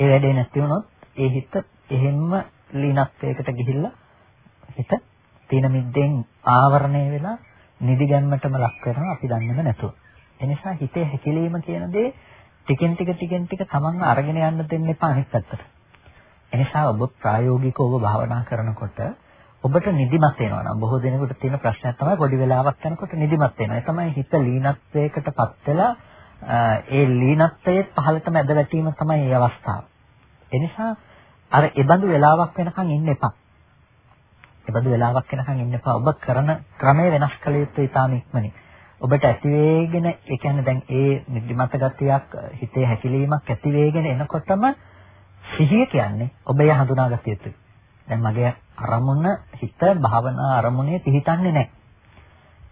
ඒ වැඩේ නැති වුණොත් ඒ හිත එහෙම්ම ලීනත්වයකට ගිහිල්ලා හිත තීන මිද්දෙන් ආවරණය වෙලා නිදි ගැන්මටම ලක් වෙනවා අපි දන්නේම නැතුව. ඒ නිසා හිතේ හැකිලිම කියන දේ ටිකෙන් ටික ටිකෙන් ටික තමන්ව අරගෙන යන්න දෙන්න එපා අනිත් පැත්තට. එනිසා ඔබ ප්‍රායෝගිකව ඔබ භාවනා කරනකොට ඔබට නිදිමත වෙනවා නම් බොහෝ දෙනෙකුට තියෙන ප්‍රශ්නයක් තමයි පොඩි වෙලාවක් යනකොට නිදිමත වෙනවා. ඒ තමයි හිත ලීනත්වයකටපත් වෙලා ඒ ලීනත්වයේ පහළටම ඇද වැටීම තමයි මේ අවස්ථාව. එනිසා අර ඒබඳු වෙලාවක් වෙනකන් ඉන්න එපා. ඒබඳු වෙලාවක් වෙනකන් ඉන්න එපා. ඔබ කරන ක්‍රමය වෙනස් කළ යුතුයි ඊටාම ඉක්මනින්. ඔබට ඇති වේගෙන ඒ කියන්නේ දැන් ඒ නිදිමත ගතියක් හිතේ හැකිලීමක් ඇති වේගෙන එනකොටම සිහිය කියන්නේ ඔබ එය හඳුනාගත යුතුයි. දැන් මගේ අරමුණ හිත භාවනා අරමුණේ පිහිටන්නේ නැහැ.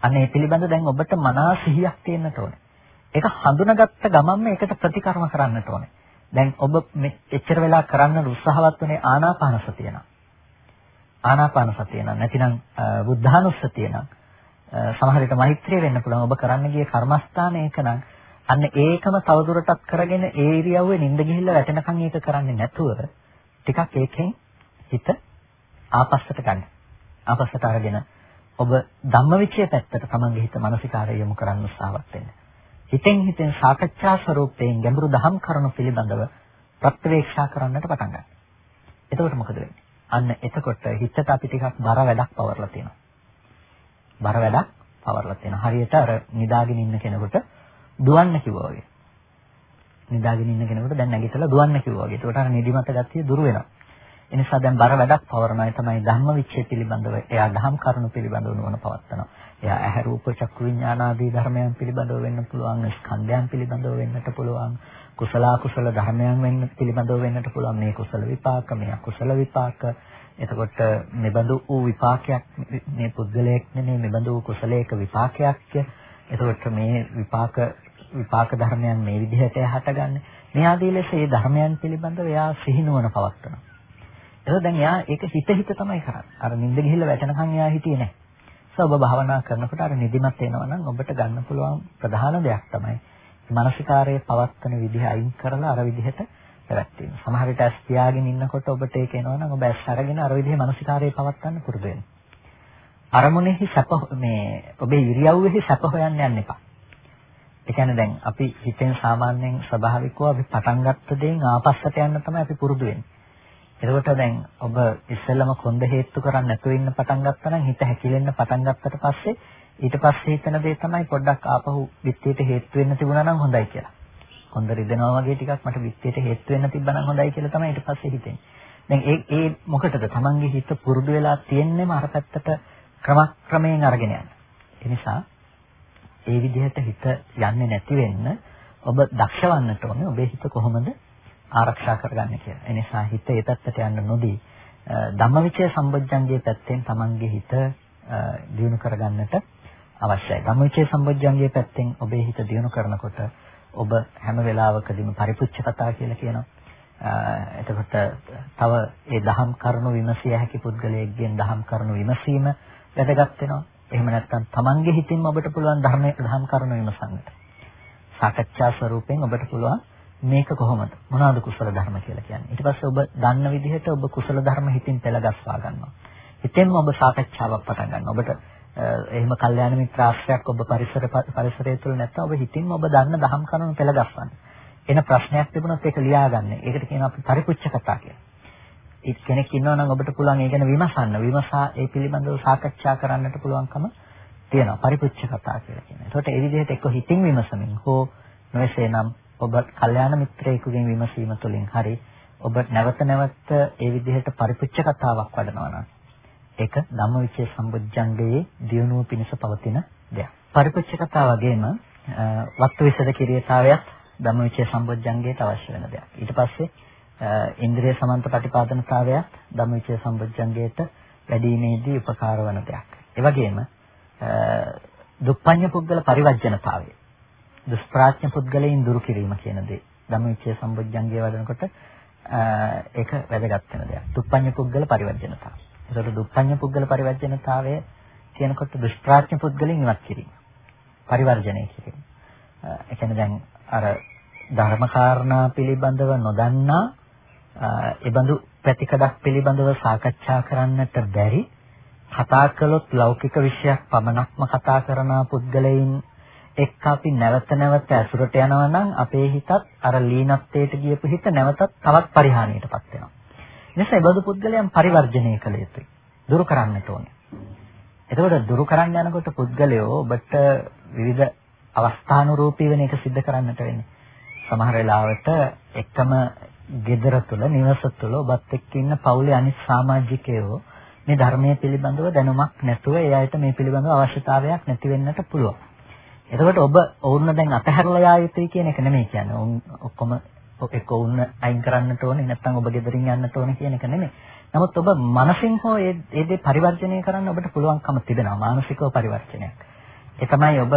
අන්න ඒ පිළිබඳ දැන් ඔබට මනා සිහියක් තියෙන්නට ඕනේ. ඒක හඳුනාගත්ත ගමන්ම ඒකට ප්‍රතිකර්ම කරන්නට ඕනේ. දැන් ඔබ එච්චර වෙලා කරන්න උත්සාහවත් වුණේ ආනාපාන සතිය නම්. ආනාපාන සතිය නම් නැතිනම් බුද්ධානුස්සතිය නම් සමහර විට මෛත්‍රිය වෙන්න පුළුවන්. ඔබ කරන්න ගිය කර්මස්ථාන ඒක නම් අන්න ඒකම තවදුරටත් කරගෙන ඒ ඉරියව්වේ නිින්ද ගිහිල්ලා වැටෙනකන් ඒක කරන්නේ නැතුව ටිකක් ඒකෙන් හිත ආපස්සට ගන්න. ආපස්සට අරගෙන ඔබ ධම්මවිචය පැත්තට තමන්ගේ හිත මානසිකාරය යොමු කරන්න උත්සාහවත් වෙන්න. හිතෙන් හිතෙන් සාකච්ඡා ස්වරූපයෙන් ගැඹුරු දහම් කරුණු පිළිබඳව ප්‍රත්‍යවේක්ෂා කරන්නට පටන් ගන්න. එතකොට මොකද වෙන්නේ? අන්න එතකොට හිතට අපි ටිකක් බර වැඩක් පවර්ලා තියෙනවා. බර වැඩක් පවර්ලා තියෙනවා. හරියට අර නිදාගෙන ඉන්න කෙනෙකුට දුවන්න කිව්වා වගේ. නිදාගෙන ඉන්න කෙනෙකුට දැන් නැගිටලා දුවන්න කිව්වා වගේ. ඒකට අර නිදිමත ගතිය දුර වෙනවා. ඒ නිසා දැන් බර වැඩක් පවරනයි තමයි ධම්මවිචය පිළිබඳව එයා ධම් කරුණු පිළිබඳව නුවණ පවත්නවා. එයා ඇහැ රූප චක්කු විඥාන ආදී ධර්මයන් පිළිබඳව වෙන්න පුළුවන්, ස්කන්ධයන් පිළිබඳව වෙන්නට පුළුවන්, කුසල අකුසල ධර්මයන් වෙන්න පිළිබඳව වෙන්නට පුළුවන්. මේ කුසල විපාක, මේ අකුසල විපාක. එතකොට මෙබඳු වූ විපාකයක් මේ පුද්ගලයෙක් නෙමෙයි මෙබඳු වූ කුසලයක විපාකයක්. එතකොට මේ විපාක විපාක ධර්මයන් මේ විදිහට හටගන්නේ. මේ ආදී ලෙස මේ ධර්මයන් පිළිබඳව එයා සිහිනුවන පවත්වනවා. ඒක දැන් එයා ඒක හිත හිත තමයි කරන්නේ. අර නිින්ද ගිහිල්ලා වැටෙනකන් එයා හිටියේ නැහැ. ඒක ඔබ භාවනා කරනකොට අර නිදිමත එනවා නම් ඔබට ගන්න පුළුවන් ප්‍රධාන දෙයක් තමයි මානසිකාරයේ පවත්වන විදිහ අයින් කරලා අර විදිහට පැවැත්වීම. සමහර විට ඇස් පියාගෙන ඉන්නකොට ඔබට ඒක එනවා නම් ඔබ ඇස් අරගෙන අර විදිහේ මානසිකාරයේ පවත්වන්න පුරුදු වෙන්න. අරමුණෙහි සැප මේ ඔබේ ඉරියව්වෙහි සැප හොයන්න යන්න එපා. ඒ කියන්නේ දැන් අපි හිතෙන් සාමාන්‍යයෙන් ස්වභාවිකව අපි පටන් ගත්ත දේෙන් ආපස්සට යන්න තමයි අපි පුරුදු වෙන්නේ. එතකොට දැන් ඔබ ඉස්සෙල්ලම කොන්ද හේතු කරන්නේ නැතුව ඉන්න පටන් ගත්තා නම් හිත හැකිලෙන්න පටන් ගත්තට පස්සේ ඊට පස්සේ හිතන දේ තමයි පොඩ්ඩක් ආපහු විත්තියට හේතු වෙන්න තිබුණා නම් හොඳයි කියලා. කොන්ද රිදෙනවා වගේ ටිකක් මට විත්තියට හේතු වෙන්න තිබ්බා නම් හොඳයි කියලා තමයි ඊට පස්සේ හිතෙන්නේ. දැන් ඒ ඒ මොකටද? Tamange හිත පුරුදු වෙලා තියෙන්නේම අර පැත්තට ක්‍රමක්‍රමයෙන් අරගෙන යන්න. ඒ නිසා ඒ විදිහට හිත යන්නේ නැති වෙන්න ඔබ දක්ෂවන්නට ඕනේ ඔබේ හිත කොහොමද ආරක්ෂා කරගන්නේ කියලා. ඒ නිසා හිත ඒ පැත්තට යන්න නොදී ධම්මවිචය සම්බොජ්ජංගයේ පැත්තෙන් Tamange හිත දියුණු කරගන්නට අවශ්‍යයි. ධම්මවිචය සම්බොජ්ජංගයේ පැත්තෙන් ඔබේ හිත දියුණු කරනකොට ඔබ හැම වෙලාවකදීම පරිපුච්ඡ කතා කියලා කියනවා. එතකොට තව ඒ දහම් කරුණු විමසිය හැකි පුද්ගලයෙක්ගෙන් දහම් කරුණු විමසීම වැදගත් වෙනවා. එහෙම නැත්නම් තමන්ගේ හිතින්ම ඔබට පුළුවන් ධර්මයේ දහම් කරුණු විමසන්නට. සාකච්ඡා ස්වරූපයෙන් ඔබට පුළුවන් මේක කොහොමද? මොනවාද කුසල ධර්ම කියලා කියන්නේ. ඊට පස්සේ ඔබ දන්න විදිහට ඔබ කුසල ධර්ම හිතින් පෙළගස්වා ගන්නවා. හිතෙන්ම ඔබ සාකච්ඡාවක් පටන් ගන්නවා. ඔබට එහෙම කල්යාණ මිත්‍ර ආශ්‍රයක් ඔබ පරිසර පරිසරය තුළ නැත්නම් ඔබ හිතින්ම ඔබ දන්න දහම් කරුණු පෙළගස්වන්න. එන ප්‍රශ්නයක් තිබුණොත් ඒක ලියාගන්න. ඒකට කියනවා අපි පරිපුච්ඡ කතා කියලා. ඒ කෙනෙක් ඉන්නවා නම් ඔබට පුළුවන් ඒ ගැන විමසන්න. විමසා ඒ පිළිබඳව සාකච්ඡා කරන්නට පුළුවන්කම තියෙනවා. පරිපුච්ඡ කතා කියලා කියනවා. ඒකට ඒ විදිහට එක්ක හිතින් විමසමින් හෝ නොවේසේනම් ඔබ කල්යාණ මිත්‍රයෙකුගෙන් විමසීම තුළින් හරි ඔබ නැවත නැවත ඒ විදිහට පරිපුච්ඡ කතාවක් වඩනවා නම් ඒක ධම්මවිචේ සම්බුද්ධංගයේ දියුණුව පිණිස පවතින දෙයක්. පරිපුච්ඡ කතා වගේම වත්තු විසද කිරියතාවයත් ධම්මවිචේ සම්බුද්ධංගයට අවශ්‍ය වෙන දෙයක්. ඊට පස්සේ ඉන්ද්‍රිය සමන්ත ප්‍රතිපාදනතාවයත් ධම්මවිචේ සම්බුද්ධංගයට වැඩිීමේදී උපකාර වන දෙයක්. ඒ වගේම දුප්පඤ්ඤ පුද්ගල පරිවර්ජනතාවය. දුෂ්ප්‍රාඥ පුද්ගලයන් දුරු කිරීම කියන දේ. ධම්මවිචේ සම්බුද්ධංගය වඩනකොට ඒක වැදගත් වෙන දෙයක්. දුප්පඤ්ඤ පුද්ගල පරිවර්ජනතාවය. ඒකට දුප්පඤ්ඤ පුද්ගල පරිවර්ජනතාවය කියනකොට දුෂ්ප්‍රාඥ පුද්ගලයන් ඉවත් කිරීම. පරිවර්ජණය කිරීම. ඒ කියන්නේ දැන් අර ධර්මකාරණා පිළිබඳව නොදන්නා ඒබඳු පැතිකඩක් පිළිබඳව සාකච්ඡා කරන්නට බැරි කතා කළොත් ලෞකික විෂයක් පමණක්ම කතා කරන පුද්ගලයන් එක්ක අපි නැවත නැවත ඇසුරට යනවා නම් අපේ හිතත් අර ලීනත්වයට ගියපු හිත නැවතත් තවත් පරිහානියටපත් වෙනවා. නිසා ඒ බඳු පුද්ගලයන් පරිවර්ජණය කළ යුතුයි. දුරු කරන්නට ඕනේ. එතකොට දුරු කරන්න යනකොට පුද්ගලයෝ ඔබට විවිධ අවස්ථානුරූපී වෙන එක सिद्ध කරන්නට වෙන්නේ. සමහර වෙලාවට එකම ගෙදර තුල නිවස තුල ඔබත් එක්ක ඉන්න පවුලේ අනිත් සමාජිකයෝ මේ ධර්මයේ පිළිබඳව දැනුමක් නැතුව ඒ අයට මේ පිළිබඳව අවශ්‍යතාවයක් නැති වෙන්නට පුළුවන්. එතකොට ඔබ ඔවුන්ව දැන් අතහැරලා යා යුතුයි කියන එක නෙමෙයි කියන්නේ. ඔවුන් ඔක්කොම එක්ක ඔවුන් අයින් කරන්නට ඕනේ නැත්නම් ඔබ ගෙදරින් යන්නට ඕනේ කියන එක නෙමෙයි. නමුත් ඔබ මනසින් හෝ ඒ ඒ දේ පරිවර්තනය කරන්න ඔබට පුළුවන්කම තිබෙනවා මානසිකව පරිවර්තනයක්. ඒ තමයි ඔබ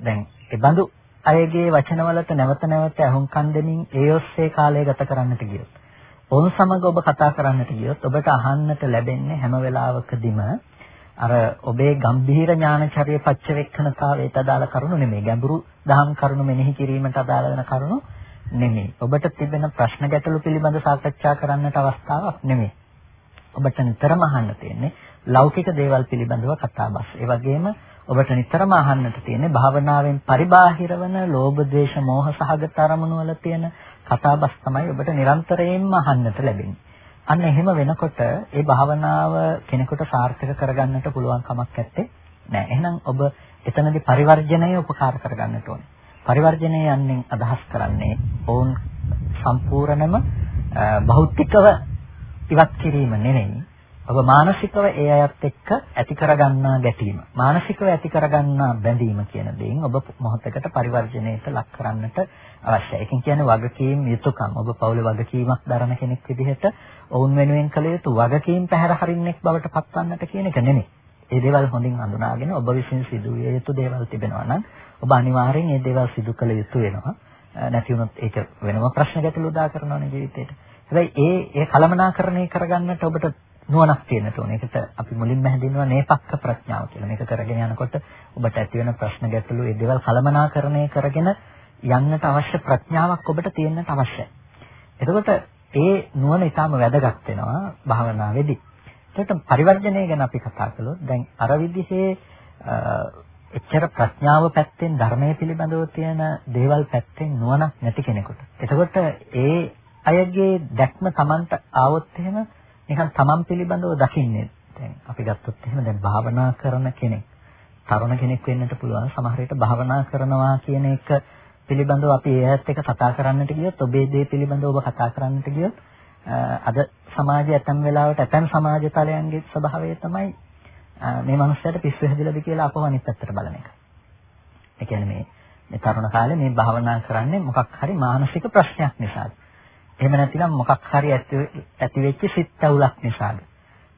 දැන් ඒ බඳු අයගේ වචනවලට නැවත නැවත අහුම්කම් දෙමින් ඒ ඔස්සේ කාලය ගත කරන්නට ගියොත් ඔවුන් සමග ඔබ කතා කරන්නට ගියොත් ඔබට අහන්නට ලැබෙන්නේ හැම වෙලාවකදීම අර ඔබේ ගම්භීර ඥානචර්ය පච්චවෙක්කනතාවයට අදාළ කරුණු නෙමෙයි ගැඹුරු දහම් කරුණු මෙනෙහි කිරීමට අදාළ වෙන කරුණු නෙමෙයි ඔබට තිබෙන ප්‍රශ්න ගැටලු පිළිබඳ සාකච්ඡා කරන්නට අවස්ථාවක් නෙමෙයි ඔබට නිතරම අහන්න තියෙන්නේ ලෞකික දේවල් පිළිබඳව කතා බස් ඒ වගේම ඔබට නිතරම අහන්නට තියෙන්නේ භාවනාවෙන් පරිබාහිර වන ලෝභ දේශ මොහ සහගත අරමුණු වල තියෙන කතාබස් තමයි ඔබට නිරන්තරයෙන්ම අහන්නට ලැබෙන්නේ. අන්න එහෙම වෙනකොට ඒ භාවනාව කෙනෙකුට සාර්ථක කරගන්නට පුළුවන් කමක් නැත්තේ නෑ. එහෙනම් ඔබ එතනදී පරිවර්ජණය උපකාර කරගන්නට ඕනේ. පරිවර්ජණය යන්නේ අදහස් කරන්නේ ඕන් සම්පූර්ණම භෞතිකව ඉවත් කිරීම නෙවෙයි ඔබ මානසිකව ඒ අයත් එක්ක ඇති කරගන්නා ගැටීම මානසිකව ඇති කරගන්නා බැඳීම කියන දේෙන් ඔබ මොහොතකට පරිවර්ජණයට ලක් කරන්නට අවශ්‍යයි. ඒකෙන් කියන්නේ වගකීම් යුතුයකම්. ඔබ පවුලේ වගකීමක් දරන කෙනෙක් විදිහට ඔවුන් වෙනුවෙන් කළ යුතු වගකීම් පැහැර හරින්නෙක් බවට පත්වන්නට කියන එක නෙමෙයි. ඒ දේවල් හොඳින් අඳුනාගෙන ඔබ විසින් සිදු විය යුතු දේවල් තිබෙනවා නම් ඔබ අනිවාර්යෙන් ඒ දේවල් සිදු කළ යුතු වෙනවා. නැති වුණොත් ඒක වෙනම ප්‍රශ්න ගැටලු උදා කරනවනේ ජීවිතේට. හැබැයි ඒ ඒ කලමනාකරණය කරගන්නට ඔබට නුවණක් තියෙන්න ඕනේ. ඒකට අපි මුලින්ම හැඳින්වුවා නේපක්ක ප්‍රඥාව කියලා. මේක කරගෙන යනකොට ඔබට ඇති වෙන ප්‍රශ්න ගැටලු ඒ දේවල් කලමනාකරණය කරගෙන යන්නට අවශ්‍ය ප්‍රඥාවක් ඔබට තියෙන්නට අවශ්‍යයි. එතකොට ඒ නුවණ ඊටාම වැදගත් වෙනවා භාවනාවේදී. එතකොට පරිවර්ජනය ගැන අපි කතා කළොත් දැන් අර විදිහේ එච්චර ප්‍රඥාව පැත්තෙන් ධර්මයේ පිළිබඳව තියෙන දේවල් පැත්තෙන් නුවණක් නැති කෙනෙකුට. එතකොට ඒ අයගේ දැක්ම Tamanට ආවොත් එහෙම නිකන් තමන් පිළිබඳව දකින්නේ. දැන් අපි ගත්තොත් එහෙම දැන් භාවනා කරන කෙනෙක් තරුණ කෙනෙක් වෙන්නට පුළුවන් සමහර විට භාවනා කරනවා කියන එක පිළිබඳව අපි ඒත් එක්ක කතා කරන්නට ගියොත් ඔබේ දේ පිළිබඳව ඔබ කතා කරන්නට ගියොත් අද සමාජයේ ඇතම් වෙලාවට ඇතම් සමාජ තලයන්ගේ ස්වභාවය තමයි මේ මනුස්සයාට පිස්සු හැදිලාද කියලා අපව අනිත් පැත්තට බලන එක. ඒ කියන්නේ මේ මේ තරුණ කාලේ මේ භාවනා කරන්නේ මොකක් හරි මානසික ප්‍රශ්නයක් නිසාද? එහෙම නැතිනම් මොකක් හරි ඇති වෙච්ච සිත් ඇවුලක් නිසාද.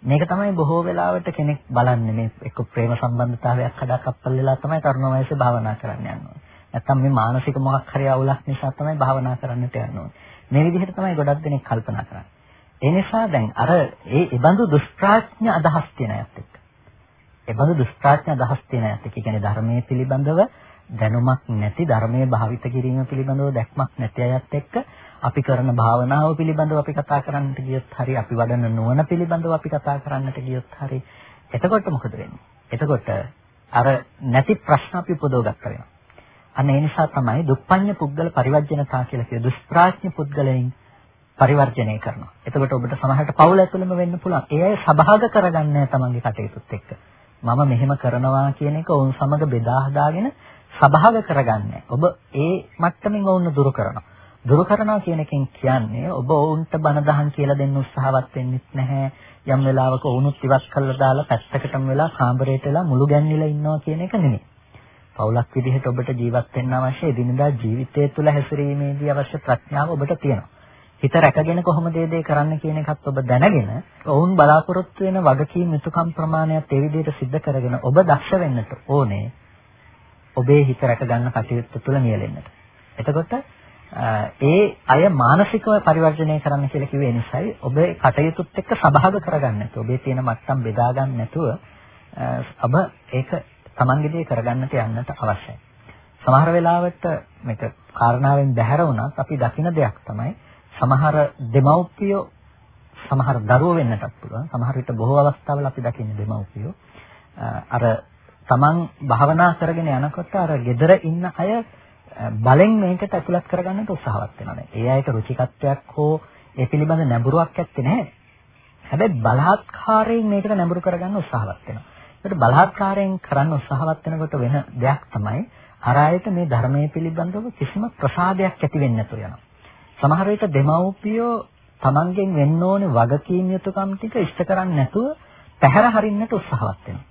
මේක තමයි බොහෝ වෙලාවට කෙනෙක් බලන්නේ මේ එක්ක ප්‍රේම සම්බන්ධතාවයක් හදාකප්පල් වෙලා තමයි තරුණ වයසේ භාවනා කරන්න යන්නේ. නැත්තම් මේ මානසික මොකක් හරි අවුලක් නිසා තමයි භාවනා කරන්නට යන්නේ. මේ විදිහට තමයි ගොඩක් දෙනෙක් කල්පනා කරන්නේ. ඒ නිසා දැන් අර ඒ ඉබඳු දුෂ්ප්‍රාඥ අදහස් තියෙන අයත් එක්ක. ඉබඳු දුෂ්ප්‍රාඥ අදහස් තියෙන අයත් එක්ක කියන්නේ ධර්මයේ පිළිබඳව දැනුමක් නැති ධර්මයේ භාවිත කිරීම පිළිබඳව දැක්මක් නැති අයත් එක්ක අපි කරන භාවනාව පිළිබඳව අපි කතා කරන්නට ගියොත් හරි අපි වඩන නුවණ පිළිබඳව අපි කතා කරන්නට ගියොත් හරි එතකොට මොකද වෙන්නේ? එතකොට අර නැති ප්‍රශ්න අපි උපදව ගන්න වෙනවා. අන්න ඒ නිසා තමයි දුප්පඤ්ඤ පුද්ගල පරිවර්ජනතා කියලා කිය දුෂ්ප්‍රාඥ පුද්ගලයන් පරිවර්ජනය කරනවා. එතකොට ඔබට සමහරට පවුල ඇතුළෙම වෙන්න පුළුවන්. ඒ අය සබහාග කරගන්නේ තමන්ගේ කටයුතුත් එක්ක. මම මෙහෙම කරනවා කියන එක ඔවුන් සමග බෙදා හදාගෙන සබහාග කරගන්නේ. ඔබ ඒ මට්ටමින් ඔවුන් දුරු කරනවා. දුරු කරනවා කියන එකෙන් කියන්නේ ඔබ ඔවුන්ට බන දහන් කියලා දෙන්න උත්සාහවත් වෙන්නේ නැහැ. යම් වෙලාවක ඔවුනුත් ඉවත් කළා දාලා පැත්තකටම වෙලා කාමරයට වෙලා මුළු ගැන්විලා ඉන්නවා කියන එක නෙමෙයි. පවුලක් විදිහට ඔබට ජීවත් වෙන්න අවශ්‍ය එදිනදා ජීවිතය තුළ හැසිරීමේදී අවශ්‍ය ප්‍රඥාව ඔබට තියෙනවා. හිත රැකගෙන කොහොමද මේ දේ කරන්න කියන එකත් ඔබ දැනගෙන ඔවුන් බලාපොරොත්තු වෙන වගකීම් යුතුකම් ප්‍රමාණයත් ඒ විදිහට සිද්ධ කරගෙන ඔබ දක්ෂ වෙන්නට ඕනේ. ඔබේ හිත රැක ගන්න කටයුත්ත තුළ නියැලෙන්නට. එතකොට ඒ අය මානසිකව පරිවර්තනය කරන්න කියලා කිව්වේ නිසායි ඔබේ කටයුතුත් එක්ක සබහාග කරගන්න නැතුව ඔබේ තියෙන මට්ටම් බෙදා ගන්න නැතුව ඔබ ඒක Tamange දේ කරගන්නට යන්නට අවශ්‍යයි. සමහර වෙලාවට මේක කාරණාවෙන් බැහැර වුණත් අපි දකින දෙයක් තමයි සමහර දෙමව්පියෝ සමහර දරුවෝ වෙන්නටත් පුළුවන්. සමහර විට බොහෝ අවස්ථාවල අපි දකින්නේ දෙමව්පියෝ අර Taman භාවනා කරගෙන යනකොට අර gedara ඉන්න අය බලෙන් මේකට ඇතුළත් කරගන්නට උත්සාහවත් වෙනවා. ඒ අයට රුචිකත්වයක් හෝ ඒ පිළිබඳ නැඹුරුවක් ඇත්තේ නැහැ. හැබැයි බලහත්කාරයෙන් මේකට නැඹුරු කරගන්න උත්සාහවත් වෙනවා. ඒකට බලහත්කාරයෙන් කරන්න උත්සාහවත් වෙනකොට වෙන දෙයක් තමයි අර අයට මේ ධර්මයේ පිළිබඳව කිසිම ප්‍රසාදයක් ඇති වෙන්නේ නැතුව යනවා. සමහර විට දෙමව්පියෝ Tamanගෙන් වෙන්න ඕනේ වගකීම් යුතුකම් ටික ඉෂ්ට කරන්නේ නැතුව පැහැර හරින්නට උත්සාහවත් වෙනවා.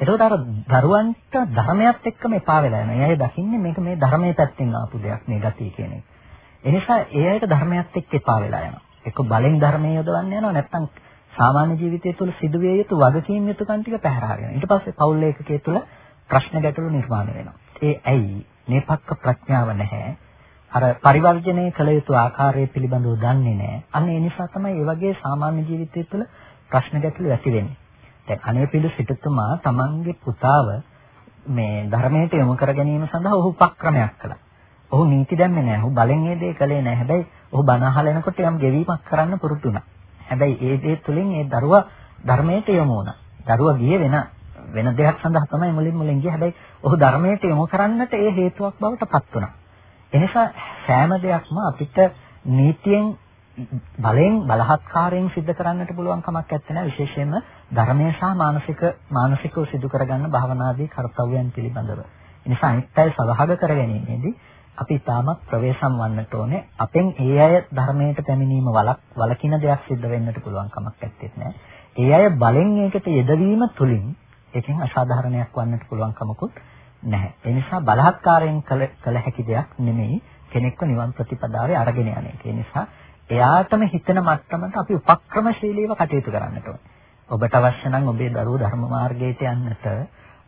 එතකොට අර දරුවන්ට ධර්මයත් එක්කම එපා වෙලා යනවා. ඒ අය දකින්නේ මේක මේ ධර්මයේ පැත්තෙන් ආපු දෙයක් මේ ගතිය කියන එක. ඒ නිසා ඒ අයට ධර්මයත් එක්ක එපා වෙලා යනවා. එක්ක බලෙන් ධර්මයේ යොදවන්න යනවා නැත්නම් සාමාන්‍ය ජීවිතය තුළ සිදුවිය යුතු වගකීම් යුතුකම් ටික පැහැර හරිනවා. ඊට පස්සේ පෞල් ඒකකයේ තුළ ප්‍රශ්න ගැටලු නිර්මාණය වෙනවා. ඒ ඇයි නේපක්ක ප්‍රඥාව නැහැ. අර පරිවර්ජනය කළ යුතු ආකාරය පිළිබඳව දන්නේ නැහැ. අන්න ඒ නිසා තමයි මේ වගේ සාමාන්‍ය ජීවිතය තුළ ප්‍රශ්න ගැටලු ඇති වෙන්නේ. දැන් අනේපිඩු සිටුතුමා තමන්ගේ පුතාව මේ ධර්මයට යොමු කර ගැනීම සඳහා ඔහු උපක්‍රමයක් කළා. ඔහු නීති දැම්මේ නැහැ. ඔහු බලෙන් ඒ දේ කළේ නැහැ. හැබැයි ඔහු බණ අහලා එනකොට යම් ගෙවීමක් කරන්න පුරුදු වුණා. හැබැයි ඒ දේ තුලින් ඒ දරුවා ධර්මයට යොමු වුණා. දරුවා ගියේ වෙන වෙන දෙයක් සඳහා තමයි මුලින් මුලින් ගියේ. හැබැයි ඔහු ධර්මයට යොමු කරන්නට ඒ හේතුවක් බවට පත් වුණා. එනිසා සෑම දෙයක්ම අපිට නීතියෙන් බලෙන් බලහත්කාරයෙන් සිද්ධ කරන්නට පුළුවන් කමක් නැත්තේ විශේෂයෙන්ම ධර්මය සහ මානසික මානසිකව සිදු කරගන්න භවනාදී කාර්යයන් පිළිබඳව. එනිසා අනිත්‍යය සවහග කර ගැනීමේදී අපි තාමත් ප්‍රවේශම් වන්නට ඕනේ. අපෙන් ඒ අය ධර්මයට පැමිණීම වලක් වලකින දෙයක් සිද්ධ වෙන්නට පුළුවන් කමක් නැත්තේ ඒ අය බලෙන් ඒකට යෙදවීම තුලින් ඒකෙන් අසාධාරණයක් වන්නට පුළුවන් කමකුත් නැහැ. ඒ නිසා බලහත්කාරයෙන් කළ කළ හැකි දෙයක් නෙමෙයි කෙනෙක්ව නිවන් ප්‍රතිපදාවේ අරගෙන යන එක. ඒ නිසා එයාටම හිතෙන මට්ටමට අපි උපක්‍රමශීලීව කටයුතු කරන්නට ඕනේ. ඔබට අවශ්‍ය නම් ඔබේ දරුවෝ ධර්ම මාර්ගයට යන්නට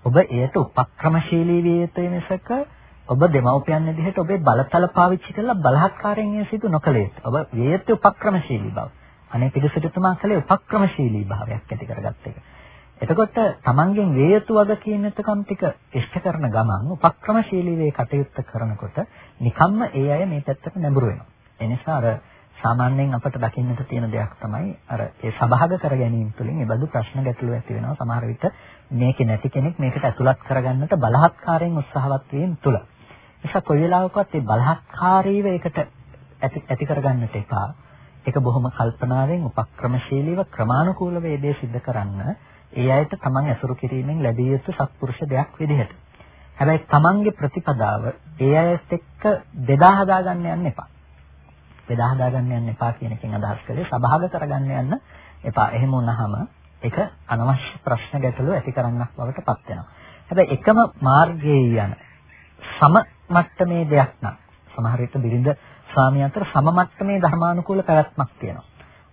ඔබ එයට උපක්‍රමශීලී විය යුතුයි මිසක ඔබ දෙමව්පියන් විදිහට ඔබේ බලතල පාවිච්චි කරලා බලහත්කාරයෙන් සිදු නොකළ යුතුයි. ඔබ විය යුතු උපක්‍රමශීලී බව. අනේ පිළිසිටුමා කලේ උපක්‍රමශීලී භාවයක් ඇති කරගත්ත එක. එතකොට තමන්ගෙන් විය යුතු වගකීම් යුතුකම් ටික ඉෂ්ට කරන ගමන් උපක්‍රමශීලී වේ කටයුත්ත කරනකොට නිකම්ම ඒ අය මේ පැත්තට නැඹුරු වෙනවා. ඒ නිසා අර සාමාන්‍යයෙන් අපට දකින්නට තියෙන දෙයක් තමයි අර ඒ සබහාග කර ගැනීම තුළින් ඒ බඳු ප්‍රශ්න ගැටලු ඇති වෙනවා සමහර විට මේකේ නැති කෙනෙක් මේකට ඇතුළත් කරගන්නට බලහත්කාරයෙන් උත්සාහවත් වීම තුළ. නිසා කොයි වෙලාවකවත් මේ බලහත්කාරීව ඒකට ඇති කරගන්නට එපා. ඒක බොහොම කල්පනාවෙන් උපක්‍රමශීලීව ක්‍රමානුකූලව මේ දේ සිද්ධ කරන්න ඒ අයට තමන් ඇසුරු කිරීමෙන් ලැබිය යුතු සත්පුරුෂ දෙයක් විදිහට. හැබැයි තමන්ගේ ප්‍රතිපදාව ඒ අයත් එක්ක බෙදා හදා ගන්න යන්න එපා. බෙදා හදා ගන්න යන්න එපා කියන එකෙන් අදහස් කළේ සබහාග කරගන්න යන්න එපා. එහෙම වුණාම ඒක අනවශ්‍ය ප්‍රශ්න ගැටලු ඇති කරන්නක් බවට පත් වෙනවා. හැබැයි එකම මාර්ගයේ යන සම මට්ටමේ දෙයක් නම් සමහර විට බිරිඳ ස්වාමියා අතර සම මට්ටමේ ධර්මානුකූල පැවැත්මක් තියෙනවා.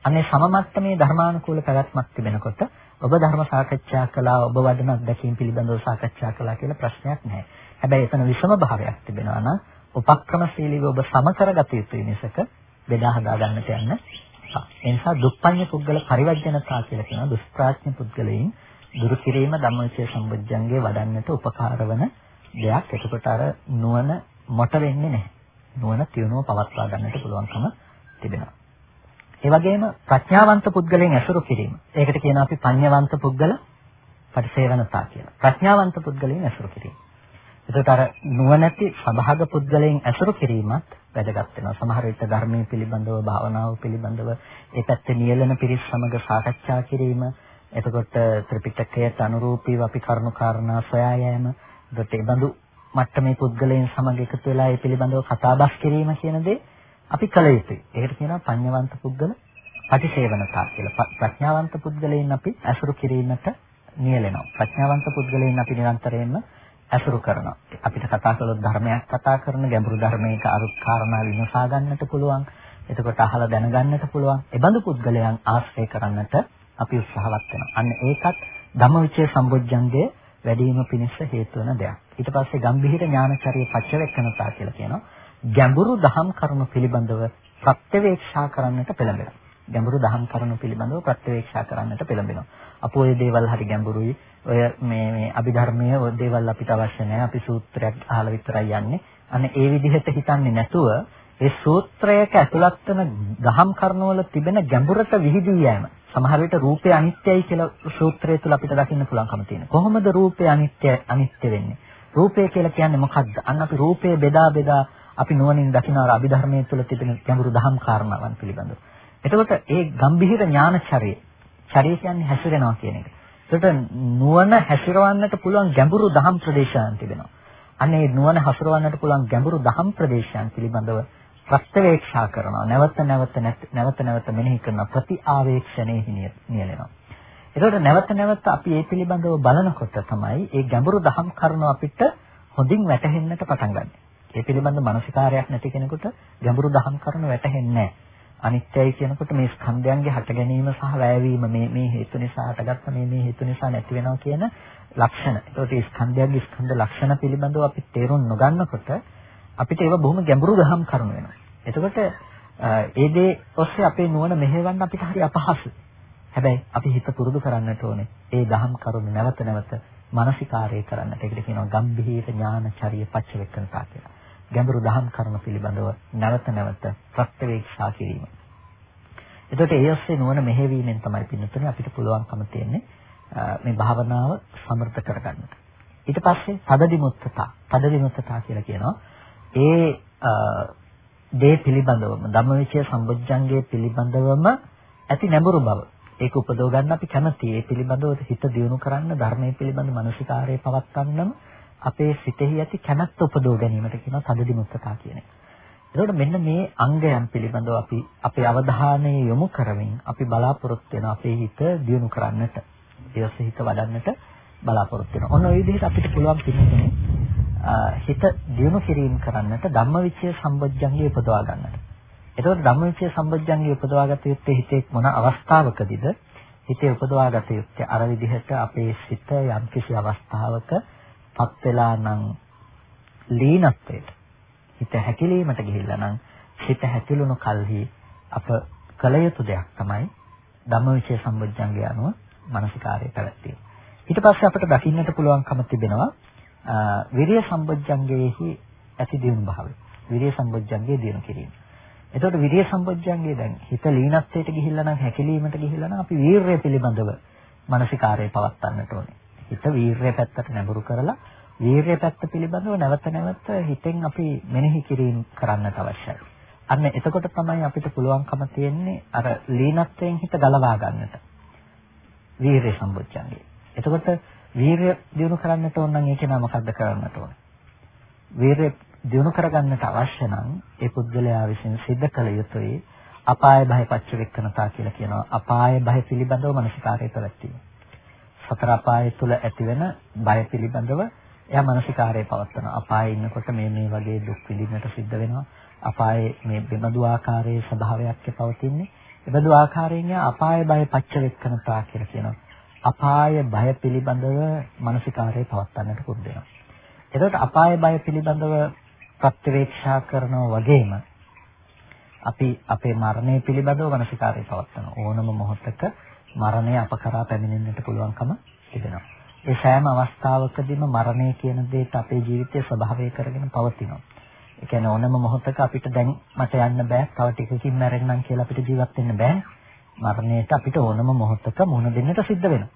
අනේ සම මට්ටමේ ධර්මානුකූල පැවැත්මක් තිබෙනකොට ඔබ ධර්ම සාකච්ඡා කළා ඔබ වඩන අත්දැකීම් පිළිබඳව සාකච්ඡා කළා කියලා ප්‍රශ්නයක් නැහැ. හැබැයි එතන විසම භාවයක් තිබෙනවා නම් උපක්‍රමශීලීව ඔබ සම කරගත යුතුයි මිසක බෙදා හදා ගන්නට යන්න. ඒ නිසා දුප්පඤ්ඤ පුද්ගල පරිවර්ජනතා කියලා කියන දුෂ්ප්‍රාඥ පුද්ගලයන් දුරු කිරීම ධම්මවිචේ සම්බුද්ධංගේ වඩන්නට උපකාර වන දෙයක්. එතකොට අර නුවණ මොට වෙන්නේ නැහැ. නුවණ තියුණුව පවත්වා ගන්නට පුළුවන්කම තිබෙනවා. ඒ වගේම ප්‍රඥාවන්ත පුද්ගලයන් ඇසුරු කිරීම. ඒකට කියනවා අපි පඤ්ඤවන්ත පුද්ගල පරිසේවනතා කියලා. ප්‍රඥාවන්ත පුද්ගලයන් ඇසුරු කිරීම. එතකොට අර නුවණැති සබහාග පුද්ගලයන් ඇසුරු කිරීමත් වැදගත් වෙනවා. සමහර විට ධර්මයේ පිළිබඳව, භාවනාව පිළිබඳව ඒ පැත්තේ නියැලෙන පිරිස් සමග සාකච්ඡා කිරීම, එතකොට ත්‍රිපිටකයට අනුරූපීව අපි කරුණු කාරණා සොයා යාම, එතකොට ඒ බඳු මට්ටමේ පුද්ගලයන් සමග එකතු වෙලා ඒ පිළිබඳව කතාබස් කිරීම කියන දේ අපි කළ යුතුයි. ඒකට කියනවා පඤ්ඤවන්ත පුද්ගල පටිසේවනතා කියලා. ප්‍රඥාවන්ත පුද්ගලයන් අපි ඇසුරු කිරීමට නියැලෙනවා. ප්‍රඥාවන්ත පුද්ගලයන් අපි නිරන්තරයෙන්ම ඇසුරු කරනවා. අපිට කතා කළොත් ධර්මයක් කතා කරන ගැඹුරු ධර්මයක අරුත් කාරණා විමසා ගන්නට පුළුවන්. එතකොට අහලා දැනගන්නට පුළුවන්. ඒ බඳු පුද්ගලයන් ආශ්‍රය කරන්නට අපි උත්සාහවත් වෙනවා. අන්න ඒකත් ධම්මවිචේ සම්බොජ්ජංගයේ වැඩි වීම පිණිස හේතු වෙන දෙයක්. ඊට පස්සේ ගම්භීර ඥානචර්ය පච්චවෙක්කනතා කියලා කියනවා. ගැඹුරු දහම් කරුණු පිළිබඳව ප්‍රත්‍යවේක්ෂා කරන්නට පෙළඹෙනවා. ගැඹුරු දහම් කරුණු පිළිබඳව ප්‍රත්‍යවේක්ෂා කරන්නට පෙළඹෙනවා. අපෝ මේ දේවල් හරි ගැඹුරුයි. ඔය මේ මේ අභිධර්මයේ ඔය දේවල් අපිට අවශ්‍ය නැහැ. අපි සූත්‍රයක් අහලා විතරයි යන්නේ. අන්න ඒ විදිහට හිතන්නේ නැතුව ඒ සූත්‍රයක ඇතුළත් වෙන දහම් කරුණවල තිබෙන ගැඹුරට විහිදී යෑම. සමහර විට රූපය අනිත්‍යයි කියලා සූත්‍රය තුල අපිට දකින්න පුළුවන්කම තියෙනවා. කොහොමද රූපය අනිත්‍ය අනිත්‍ය වෙන්නේ? රූපය කියලා කියන්නේ මොකක්ද? අන්න අපි රූපය බෙදා බෙදා අපි නුවණින් දකින අර අභිධර්මයේ තුල තිබෙන ගැඹුරු දහම් කාරණාවන් පිළිබඳව. එතකොට ඒ ගම්භීර ඥානචර්යය ශරීර කියන්නේ හැසිරෙනවා කියන එක. ඒකට නුවණ හැසිරවන්නට පුළුවන් ගැඹුරු දහම් ප්‍රදේශයන් තිබෙනවා. අන්න ඒ නුවණ හසුරවන්නට පුළුවන් ගැඹුරු දහම් ප්‍රදේශයන් පිළිබඳව ප්‍රත්‍යවේක්ෂා කරනවා. නැවත නැවත නැවත නැවත මෙනෙහි කරන ප්‍රති ආවේක්ෂණේ නියලෙනවා. ඒකට නැවත නැවත අපි මේ පිළිබඳව බලනකොට තමයි මේ ගැඹුරු දහම් කරුණු අපිට හොඳින් වැටහෙන්නට පටන් ගන්න. ඒ පිළිබඳ මානසිකාරයක් නැති කෙනෙකුට ගැඹුරු දහම් කරුණු වැටහෙන්නේ නැහැ. අනිත්‍යයි කියනකොට මේ ස්කන්ධයන්ගේ හට ගැනීම සහ වැයවීම මේ මේ හේතු නිසා හටගත්ත මේ මේ හේතු නිසා නැති වෙනවා කියන ලක්ෂණ. ඒකට මේ ස්කන්ධයන්ගේ ස්කන්ධ ලක්ෂණ පිළිබඳව අපි තේරුම් නොගන්නකොට අපිට ඒව බොහොම ගැඹුරු දහම් කරුණු වෙනවා. එතකොට ඒ දේ ඔස්සේ අපේ නුවණ මෙහෙවන්න අපිට හරි අපහසුයි. හැබැයි අපි හිත පුරුදු කරන්නට ඕනේ. ඒ දහම් කරුණු නැවත නැවත මානසිකාරය කරන්නට. ඒකට කියනවා ගම්භීර ඥානචර්ය පච්චවෙක්කනතා කියලා. ගැඹුරු දහම් කරුණු පිළිබඳව නැවත නැවත ප්‍රත්‍යවේක්ෂා කිරීම. එතකොට ඒ ඔස්සේ නුවණ මෙහෙවීමෙන් තමයි පින්නතුනේ අපිට පුළුවන්කම තියෙන්නේ මේ භාවනාව සමර්ථ කරගන්නට. ඊට පස්සේ පදදිමුත්තතා. පදදිමුත්තතා කියලා කියනවා ඒ දේ පිළිබඳවම ධම්මවිචය සම්බොජ්ජංගයේ පිළිබඳවම ඇති නැඹුරු බව. ඒක උපදව ගන්න අපි කැමතියි. ඒ පිළිබඳව හිත දියුණු කරන්න ධර්මයේ පිළිබඳ මානසිකාරය පවත්වන්නම අපේ සිතෙහි ඇති කැමැත්ත උපදව ගැනීමට කියනවා සදදිමුත්තතා කියන එක. එතකොට මෙන්න මේ අංගයන් පිළිබඳව අපි අපේ අවධානය යොමු කරමින් අපි බලාපොරොත්තු වෙන අපේ හිත දියුණු කරන්නට, ඒවස හිත වඩන්නට බලාපොරොත්තු වෙනවා. ඔන්න ඔය විදිහට අපිට පුළුවන් පිළිගන්නේ හිත දියුණු කිරීම කරන්නට ධම්මවිචය සම්බොජ්ජංගය උපදවා ගන්නට. එතකොට ධම්මවිචය සම්බොජ්ජංගය උපදවාගත යුත්තේ හිතේ මොන අවස්ථාවකදීද? හිතේ උපදවාගත යුත්තේ අර විදිහට අපේ සිත යම්කිසි අවස්ථාවක පත් වෙලා නම් ලීනත්වයට හිත හැකිලීමට ගිහිල්ලා නම් හිත හැකිලුණු කල්හි අප කල යුතු දෙයක් තමයි ධම්මවිචය සම්බොජ්ජංගය අනුව මානසිකාරය පැවැත්වීම. ඊට පස්සේ අපිට දකින්නට පුළුවන්කම තිබෙනවා විරිය සම්බොජ්ජංගයේහි ඇති දියුණු භාවය. විරිය සම්බොජ්ජංගයේ දියුණු කිරීම. එතකොට විරිය සම්බොජ්ජංගයේ දැන් හිත ලීනත්වයට ගිහිල්ලා නම් හැකිලීමට ගිහිල්ලා නම් අපි වීරය පිළිබඳව මානසිකාරය පවත්වන්නට ඕනේ. හිත වීරය පැත්තට නැඹුරු කරලා වීරය පැත්ත පිළිබඳව නැවත නැවත හිතෙන් අපි මෙනෙහි කිරීම කරන්නට අවශ්‍යයි. අන්න එතකොට තමයි අපිට පුළුවන්කම තියෙන්නේ අර ලීනත්වයෙන් හිත ගලවා ගන්නට. වීරය සම්බොජ්ජංගයේ. එතකොට වීරය දිනු කරන්නට ඕන නම් ඒක නම මොකද්ද කරන්නට ඕන? වීරය දිනු කරගන්නට අවශ්‍ය නම් ඒ පුද්ගලයා විසින් සිද්ධ කළ යුතුයි අපාය භය පච්චවෙක්කනතා කියලා කියනවා. අපාය භය පිළිබඳව මනසිකාරය පැවැත්වීම. සතර අපාය තුල ඇතිවෙන බය පිළිබඳව එයා මනසිකාරය පවත්වනවා. අපායේ ඉන්නකොට මේ මේ වගේ දුක් විඳින්නට සිද්ධ වෙනවා. අපායේ මේ බෙබඳු ආකාරයේ ස්වභාවයක් පවතින්නේ. බෙබඳු ආකාරයෙන් අපාය බය පච්චවෙක්කනතා කියලා කියනවා. අපාය බය පිළිබඳව මානසිකාරය පවත්වන්නට පුරුදු වෙනවා. එතකොට අපාය බය පිළිබඳව ප්‍රත්‍යවේක්ෂා කරනවා වගේම අපි අපේ මරණය පිළිබඳව මනසිකාරය පවත්වන ඕනම මොහොතක මරණය අප කරා පැමිණෙන්නට පුළුවන්කම තිබෙනවා. ඒ සෑම අවස්ථාවකදීම මරණය කියන දේට අපේ ජීවිතයේ ස්වභාවය කරගෙන පවතිනවා. ඒ කියන්නේ ඕනම මොහොතක අපිට දැන් මට යන්න බෑ, තව ටිකකින් මැරෙන්නම් කියලා අපිට ජීවත් වෙන්න බෑ. මරණයට අපිට ඕනම මොහොතක මුහුණ දෙන්නට සිද්ධ වෙනවා.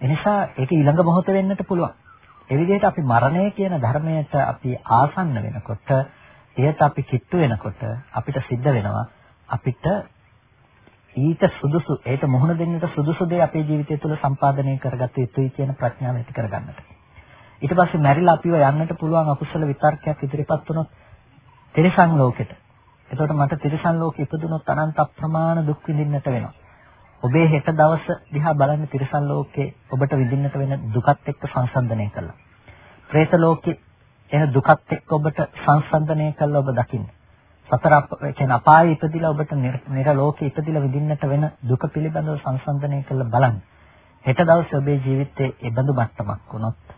එනිසා ඒක ඊළඟ මොහොත වෙන්නට පුළුවන්. ඒ විදිහට අපි මරණය කියන ධර්මයට අපි ආසන්න වෙනකොට එයට අපි කිට්ටු වෙනකොට අපිට සිද්ධ වෙනවා අපිට ඊට සුදුසු ඒට මුහුණ දෙන්නට සුදුසු දේ අපේ ජීවිතය තුළ සම්පාදනය කරගත යුතුයි කියන ප්‍රඥාව ඇති කරගන්නට. ඊට පස්සේ මැරිලා අපිව යන්නට පුළුවන් අකුසල විතර්කයක් ඉදිරිපත් වුණොත් තිරිසන් ලෝකෙට. එතකොට මට තිරිසන් ලෝකෙ ඉපදුනොත් අනන්ත අප්‍රමාණ දුක් විඳින්නට වෙනවා. ඔබේ හෙට දවස දිහා බලන්න තිරිසන් ලෝකේ ඔබට විඳින්නට වෙන දුකත් එක්ක සංසන්දනය කළා. പ്രേත ලෝකේ එන දුකත් එක්ක ඔබට සංසන්දනය කළා ඔබ දකින්න. සතර කියන්නේ අපායේ ඉපදිලා ඔබට නිර ලෝකේ ඉපදිලා විඳින්නට වෙන දුක පිළිබඳව සංසන්දනය කරලා බලන්න. හෙට දවසේ ඔබේ ජීවිතයේ ඒ බඳු මට්ටමක් වුණොත්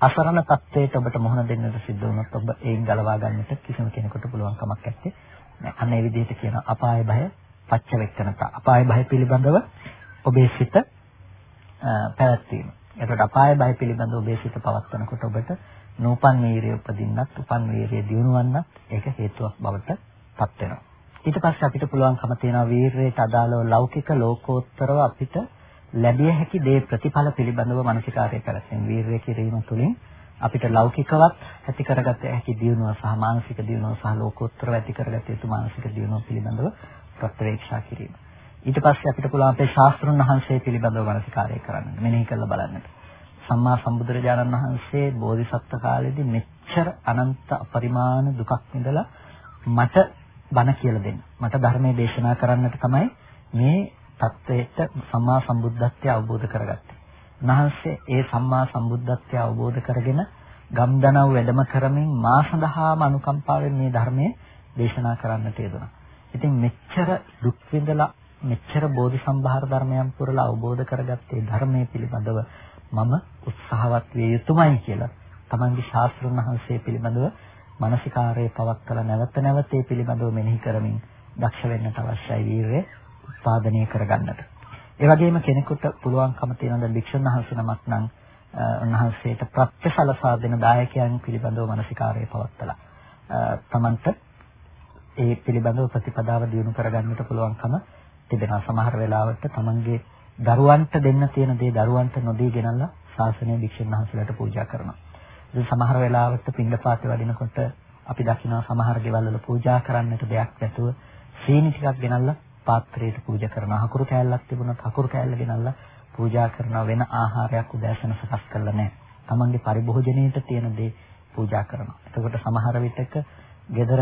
අසරණ තත්වයට ඔබට මුහුණ දෙන්නට සිද්ධ වුණොත් ඔබ ඒන් ගලවා ගන්නට කිසිම කෙනෙකුට පුළුවන් කමක් නැත්තේ. අන්න ඒ විදිහට කියන අපාය භය පච්චවෙක්කනත. අපාය භය පිළිබඳව ඔබේ සිත පැවැත්වීම. එතකොට අපාය භය පිළිබඳව ඔබේ සිත පවත්වනකොට ඔබට නූපන් වීරිය උපදින්නත් උපන් වීරිය දියුණුවන්නත් ඒක හේතුවක් බවට පත් වෙනවා. ඊට පස්සේ අපිට පුළුවන්කම තියෙනවා වීරයට අදාළව ලෞකික ලෝකෝත්තරව අපිට ලැබිය හැකි දේ ප්‍රතිඵල පිළිබඳව මානසිකාරය කරගෙන වීරය කිරීම තුළින් අපිට ලෞකිකවත් ඇති කරගත හැකි දියුණුව සහ මානසික දියුණුව සහ ලෝකෝත්තරව ඇති කරගත යුතු මානසික දියුණුව පිළිබඳව ප්‍රත්‍යක්ෂා කිරීම. ඊට පස්සේ අපිට පුළුවන් අපේ ශාස්ත්‍රඥ වහන්සේ පිළිබඳව මානසිකාරය කරන්න. මෙනෙහි කරලා බලන්නට. සම්මා සම්බුදුරජාණන් වහන්සේ බෝධිසත්ව කාලේදී මෙච්චර අනන්ත අපරිමාණ දුකක් විඳලා මට බණ කියලා දෙන්න. මට ධර්මයේ දේශනා කරන්නට තමයි මේ தත්වයට සම්මා සම්බුද්ධත්වය අවබෝධ කරගත්තේ. උන්වහන්සේ ඒ සම්මා සම්බුද්ධත්වය අවබෝධ කරගෙන ගම්දනව් වැඩම කරමින් මා සඳහාම අනුකම්පාවෙන් මේ ධර්මයේ දේශනා කරන්නට යෙදුණා. ඉතින් මෙච්චර දුක් විඳලා මෙච්චර බෝධි සම්භාර ධර්මයන් පුරලා අවබෝධ කරගත්තේ ධර්මයේ පිළිබඳව මම උත්සාහවත් විය යුතුමයි කියලා තමන්ගේ ශාස්ත්‍රඥ වහන්සේ පිළිබඳව මානසිකාරයේ පවත්කලා නැවත නැවත ඒ පිළිබඳව මෙනෙහි කරමින් දක්ෂ වෙන්නට අවශ්‍යයි වීරය උත්පාදනය කරගන්නට. ඒ වගේම කෙනෙකුට පුළුවන්කම තියෙන ද භික්ෂුන් වහන්සේ නමක් නම් උන්වහන්සේට ප්‍රත්‍යසලසා දෙන දායකයන් පිළිබඳව මානසිකාරයේ පවත්කලා තමන්ට ඒ පිළිබඳව ප්‍රතිපදාව දියුණු කරගන්නට පුළුවන්කම තිබෙනවා. සමහර වෙලාවට තමන්ගේ දරුවන්ට දෙන්න තියෙන දේ දරුවන්ට නොදී ගෙනල්ලා ශාසනය භික්ෂුන් වහන්සේලාට පූජා කරනවා. ඉතින් සමහර වෙලාවට පින්ඩපාතේ වඩිනකොට අපි දකිනවා සමහර ගෙවල් වල පූජා කරන්නට දෙයක් නැතුව සීනි ටිකක් ගෙනල්ලා පාත්‍රයට පූජා කරනවා. හකුරු කෑල්ලක් තිබුණොත් හකුරු කෑල්ල ගෙනල්ලා පූජා කරනවා වෙන ආහාරයක් උදෑසන සකස් කරලා නැහැ. තමන්ගේ පරිභෝජනයේට තියෙන දේ පූජා කරනවා. එතකොට සමහර විටක ගෙදර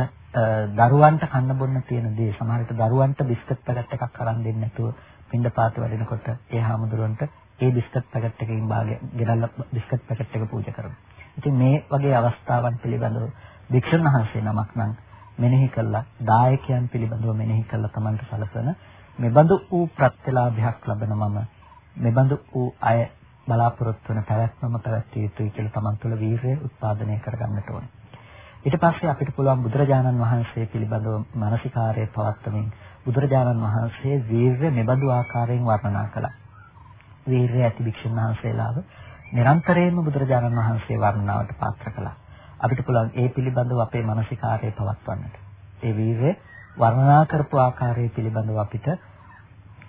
දරුවන්ට කන්න බොන්න තියෙන දේ සමහර විට දරුවන්ට බිස්කට් පැකට් එකක් අරන් දෙන්න නැතුව පින්ඩ පාත වඩිනකොට ඒ හාමුදුරන්ට ඒ බිස්කට් පැකට් එකකින් භාගය ගෙනල්ලා බිස්කට් පැකට් එක පූජා කරනවා. ඉතින් මේ වගේ අවස්ථාවන් පිළිබඳව වික්ෂණ මහන්සිය නමක් නම් මෙනෙහි කළා දායකයන් පිළිබඳව මෙනෙහි කළා Tamanට සැලසෙන මෙබඳු වූ ප්‍රත්‍යලාභයක් ලබන මම මෙබඳු වූ අය බලාපොරොත්තු වන පැවැත්මම පැවැත්විය යුතුයි කියලා Taman තුළ වීරිය උත්පාදනය කරගන්නට ඕනේ. ඊට පස්සේ අපිට පුළුවන් බුදුරජාණන් වහන්සේ පිළිබඳව මානසිකාරයේ පවත්වමින් බුදුරජාණන් වහන්සේ වීරය මෙබඳු ආකාරයෙන් වර්ණනා කළා. වීරය ඇති භික්ෂුන් වහන්සේලාව නිරන්තරයෙන්ම බුදුරජාණන් වහන්සේ වර්ණනාවට පාත්‍ර කළා. අපිට පුළුවන් ඒ පිළිබඳව අපේ මානසිකාරය පවත්වන්නට. ඒ වීරය වර්ණනා කරපු ආකාරය පිළිබඳව අපිට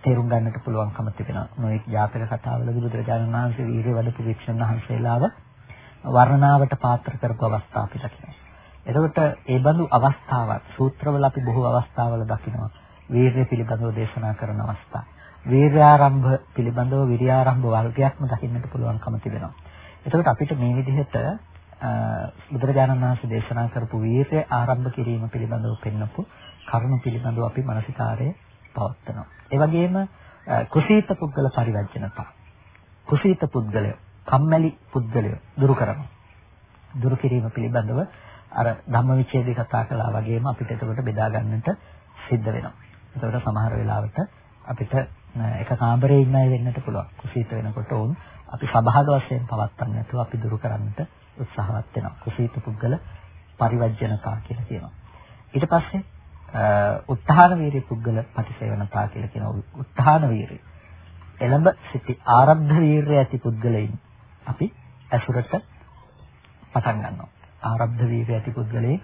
තේරුම් ගන්නට පුළුවන්කම තිබෙනවා. නොඑක් ජාතක කතාවලදී බුදුරජාණන් වහන්සේ වීරය වඩපු භික්ෂුන් වහන්සේලාව වර්ණනාවට පාත්‍ර කරපු අවස්ථා අපිට තියෙනවා. එතකොට ඒ බඳු අවස්ථාවක් සූත්‍රවල අපි බොහෝ අවස්ථාවල දකිනවා. වීර්ය පිළිබඳව දේශනා කරන අවස්ථා. වීර්යාරම්භ පිළිබඳව විරියාරම්භ වර්ගයක්ම දකින්නට පුළුවන්කම තිබෙනවා. එතකොට අපිට මේ විදිහට බුදුරජාණන් වහන්සේ දේශනා කරපු වීර්ය ආරම්භ කිරීම පිළිබඳව පෙන්වපු කරුණු පිළිබඳව අපි මානසිකාරයේ පවත්නවා. ඒ වගේම කුසීත පුද්ගල පරිවර්ජනතා. කුසීත පුද්ගලය, කම්මැලි පුද්ගලය දුරු කරනවා. දුරු කිරීම පිළිබඳව අර ධම්මවිචේදී කතා කළා වගේම අපිට එතකොට බෙදා ගන්නට සිද්ධ වෙනවා. එතකොට සමහර වෙලාවට අපිට එක කාමරේ ඉන්න අය වෙන්නට පුළුවන්. කුසීත වෙනකොට උන් අපි සබහාග වශයෙන් පවත්න්නේ නැතුව අපි දුරු කරන්නට උත්සාහවත් වෙනවා. කුසීත පුද්ගල පරිවර්ජනකා කියලා කියනවා. ඊට පස්සේ උත්හාන වීරිය පුද්ගල ප්‍රතිසේවනතා කියලා කියන උත්හාන වීරිය. එළඹ සිටි ආරද්ධ වීරිය ඇති පුද්ගලයින් අපි ඇසුරට පටන් ගන්නවා. ආරද්ධ වීරිය ඇති පුද්ගලයන්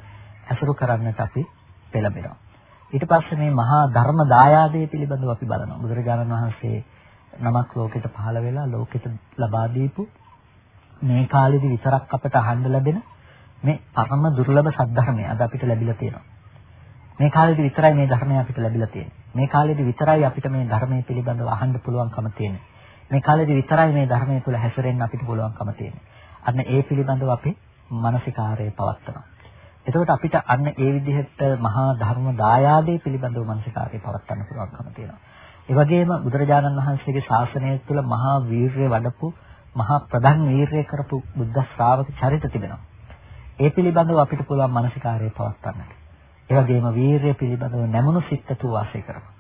ඇසුරු කරන්නට අපි පෙළඹෙනවා. ඊට පස්සේ මේ මහා ධර්ම දායාදයේ පිළිබඳව අපි බලනවා. බුදුරජාණන් වහන්සේ නමක් ලෝකෙට පහළ වෙලා ලෝකෙට ලබා දීපු මේ කාලෙදි විතරක් අපට අහන්න ලැබෙන මේ පරම දුර්ලභ සද්ධර්මය අද අපිට ලැබිලා තියෙනවා. මේ කාලෙදි විතරයි මේ ධර්මය අපිට ලැබිලා තියෙන්නේ. මේ කාලෙදි විතරයි අපිට මේ ධර්මයේ පිළිබඳව අහන්න පුළුවන්කම තියෙන්නේ. මේ කාලෙදි විතරයි මේ ධර්මයේ තුල හැසිරෙන්න අපිට පුළුවන්කම තියෙන්නේ. අන්න ඒ පිළිබඳව අපි මානසිකාරය පවත්නවා. එතකොට අපිට අන්න ඒ විදිහට මහා ධර්ම දායාදේ පිළිබඳව මානසිකාරය පවත්වන්න පුළුවන්කම තියෙනවා. ඒ වගේම බුදුරජාණන් වහන්සේගේ ශාසනය තුළ මහා වීරිය වඩපු මහා ප්‍රධාන වීරිය කරපු බුද්ධ ශ්‍රාවක චරිත තිබෙනවා. ඒ පිළිබඳව අපිට පුළුවන් මානසිකාරය පවත්වන්නට. ඒ වගේම වීරිය පිළිබඳව නැමුණු සිත්තු වාසය කරනවා.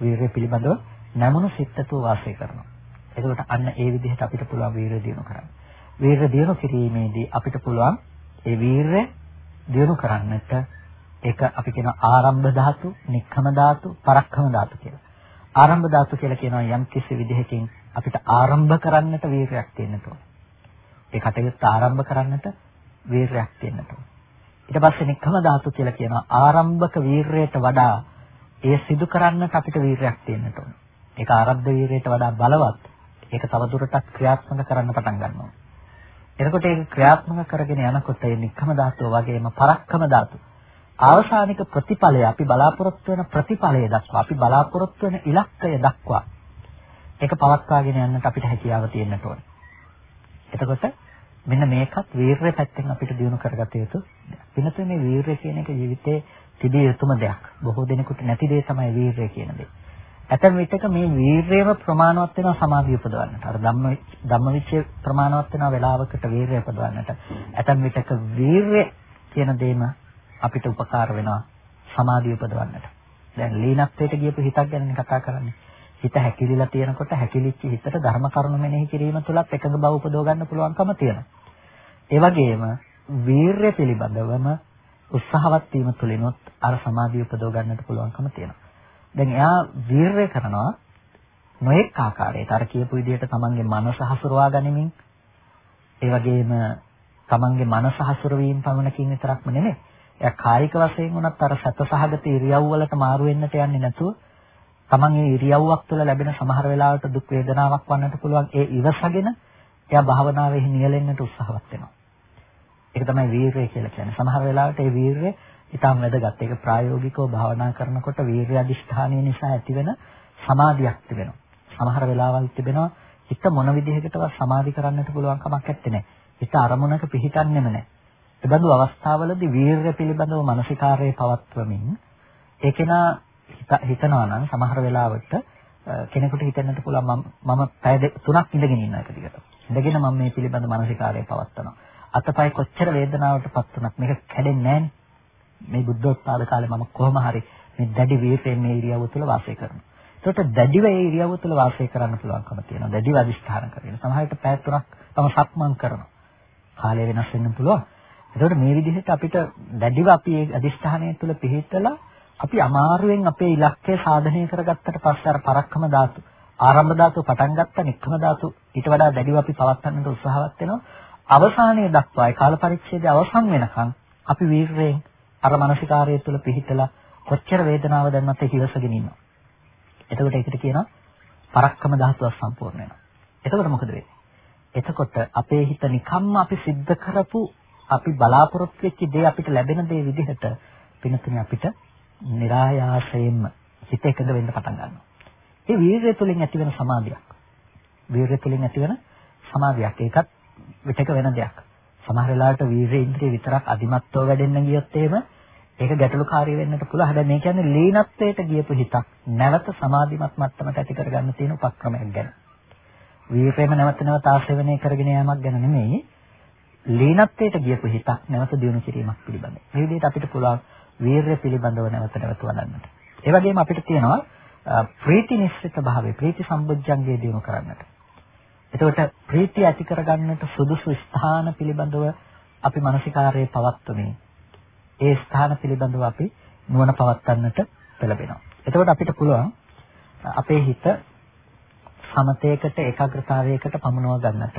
වීරිය පිළිබඳව නැමුණු සිත්තු වාසය කරනවා. එතකොට අන්න ඒ විදිහට අපිට පුළුවන් වීරිය දිනු කරන්න. වීරිය දිනු කිරීමේදී අපිට පුළුවන් ඒ වීරිය දිනු කරන්නට ඒක අපි කියන ආරම්භ ධාතු, නික්ඛම ධාතු, පරක්ඛම ධාතු කියලා. ආරම්භ ධාතු කියලා කියනවා යම් කිසි විදිහකින් අපිට ආරම්භ කරන්නට වීරයක් තියෙන්න ඕන. ඒ කටයුත්ත ආරම්භ කරන්නට වීරයක් තියෙන්න ඕන. ඊට පස්සේ නික්කම ධාතු කියලා කියනවා ආරම්භක වීරයට වඩා ඒ සිදු කරන්නට අපිට වීරයක් තියෙන්න ඕන. ඒක ආරද්ධ වීරයට වඩා බලවත්. ඒක තවදුරටත් ක්‍රියාත්මක කරන්න පටන් ගන්නවා. එතකොට ඒක ක්‍රියාත්මක කරගෙන යනකොට ඒ නික්කම ධාතුව වගේම පරක්කම ධාතුව අවසානික ප්‍රතිඵලය අපි බලාපොරොත්තු වෙන ප්‍රතිඵලය දක්වා අපි බලාපොරොත්තු වෙන ඉලක්කය දක්වා ඒක පවත්වාගෙන යන්නට අපිට හැකියාව තියෙන්නට ඕනේ. එතකොට මෙන්න මේකත් වීරය පැත්තෙන් අපිට දිනු කරගත යුතු දෙයක්. වෙනත මේ වීරය කියන එක ජීවිතේ තිබිය යුතුම දෙයක්. බොහෝ දෙනෙකුට නැති දේ තමයි වීරය කියන දේ. ඇතැම් විටක මේ වීරයව ප්‍රමාණවත් වෙනවා සමාධිය උපදවන්නට. අර ධම්ම ධම්මවිචේ ප්‍රමාණවත් වෙනවා වෙලාවකට වීරය උපදවන්නට. ඇතැම් විටක වීරය කියන දේම අපිට උපකාර වෙනවා සමාධිය උපදවන්නට. දැන් ලීනත්වයට ගියපු හිතක් ගැන කතා කරන්නේ. හිත හැකිලිලා තියෙනකොට හැකිලිච්ච හිතට ධර්ම කරුණු මෙනෙහි කිරීම තුලත් එකඟ බව උපදව ගන්න පුළුවන්කම තියෙනවා. ඒ වගේම වීරය පිළිබඳවම උත්සාහවත් වීම තුලිනුත් අර සමාධිය උපදව ගන්නට පුළුවන්කම තියෙනවා. දැන් එයා වීරය කරනවා නොඑක් ආකාරයට අර කියපු විදිහට තමන්ගේ මනස හසුරවා ගනිමින් ඒ වගේම තමන්ගේ මනස හසුරවීම පමණකින් විතරක්ම නෙමෙයි එයා කායික වශයෙන් උනත් අර සතසහගත ඉරියව් වලට මාරු වෙන්නට යන්නේ නැතුව තමන් ඒ ඉරියව්වක් තුළ ලැබෙන සමහර වෙලාවට දුක් වේදනාවක් වන්නට පුළුවන් ඒ ඉවසගෙන එයා භාවනාවේ නියැලෙන්නට උත්සාහවත් වෙනවා. ඒක තමයි වීරය කියලා කියන්නේ. සමහර වෙලාවට ඒ වීරය ඊටම වැදගත්. ඒක ප්‍රායෝගිකව භාවනා කරනකොට වීරය අධිෂ්ඨානය නිසා ඇතිවෙන සමාධියක් තිබෙනවා. සමහර වෙලාවල් තිබෙනවා හිත මොන විදිහකටවත් සමාධි කරන්නට පුළුවන් කමක් නැත්තේ. හිත අරමුණක පිහිටන්නේම නැහැ. එබඳු අවස්ථාවලදී වීරය පිළිබඳව මානසිකාරයේ පවත්වමින් ඒකේනා හිතනවා නම් සමහර වෙලාවට කෙනෙකුට හිතෙන්නත් පුළුවන් මම පැය තුනක් ඉඳගෙන ඉන්න එක දිගට. ඉඳගෙන මම මේ පිළිබඳ මානසිකාරයේ පවත්වනවා. අතපය කොච්චර වේදනාවටපත් වුණත් මේක කැඩෙන්නේ මේ බුද්ධෝත්පාද කාලේ මම කොහොම හරි මේ දැඩි වීර්යයෙන් මේ ඉරියව්ව තුළ වාසය කරනවා. ඒකට දැඩිව ඒ ඉරියව්ව තුළ වාසය කරන්න පුළුවන්කම තියෙනවා. දැඩිව අදිස්ථාන කරගෙන. සමහර විට පැය තුනක් තම සක්මන් කරනවා. කාලය වෙනස් වෙන්න පුළුවන්. එතකොට මේ විදිහට අපිට දැඩිව අපි ඒ අදිෂ්ඨානය තුළ පිහිටලා අපි අමාරුවෙන් අපේ ඉලක්කය සාධනය කරගත්තට පස්සේ අර පරක්කම ධාතු ආරම්භ ධාතු පටන් ගත්ත නික්කම ධාතු ඊට වඩා දැඩිව අපි පවත්වන්නට උත්සාහවත් වෙනවා අවසානයේ දක්වා ඒ කාල පරිච්ඡේදය අවසන් වෙනකන් අපි වීරයෙන් අර මානසිකාරය තුළ පිහිටලා කොච්චර වේදනාව දැන්නත් ඒක ඉවසගෙන ඉන්නවා එතකොට ඒකට කියනවා පරක්කම ධාතුව සම්පූර්ණ වෙනවා එතකොට මොකද වෙන්නේ එතකොට අපේ හිත නිකම්ම අපි සිද්ධ කරපු අපි බලාපොරොත්තු වෙච්ච දේ අපිට ලැබෙන දේ විදිහට පිනතුනේ අපිට નિરાයාසයෙන්ම හිත එකඟ වෙන්න පටන් ගන්නවා. ඒ වීර්යය තුළින් ඇතිවන සමාධියක්. වීර්යය තුළින් ඇතිවන සමාධියක්. ඒකත් විතක වෙන දෙයක්. සමහර වෙලාවට වීර්ය ඉන්ද්‍රිය විතරක් අදිමත්ව වැඩෙන්න ගියොත් එහෙම ඒක ගැටලුකාරී වෙන්නට පුළුවන්. හැබැයි මේ කියන්නේ ලීනත්වයට ගියපු හිතක් නැවත සමාධිමත් මට්ටමට ඇති කරගන්න තියෙන උපක්‍රමයක් ගැන. වීර්යයම නැවත නැවත ආශේවනය කරගෙන යාමක් ගැන නෙමෙයි. ලීනත්වයට ගියපු හිතක් නැවත දියුණු කිරීමක් පිළිබඳ. මේ විදිහට අපිට පුළුවන් වීරය පිළිබඳව නැවත නැවත වඩන්නට. ඒ වගේම අපිට තියෙනවා ප්‍රීති නිශ්චිත භාවය, ප්‍රීති සම්බුද්ධංගය දිනු කරන්නට. එතකොට ප්‍රීතිය ඇති කරගන්නට සුදුසු ස්ථාන පිළිබඳව අපි මානසිකාරයේ පවත්වමින් ඒ ස්ථාන පිළිබඳව අපි නුවණ පවත්වන්නට පෙළඹෙනවා. එතකොට අපිට පුළුවන් අපේ හිත සමතේකට ඒකාග්‍රතාවයකට පමුණවා ගන්නට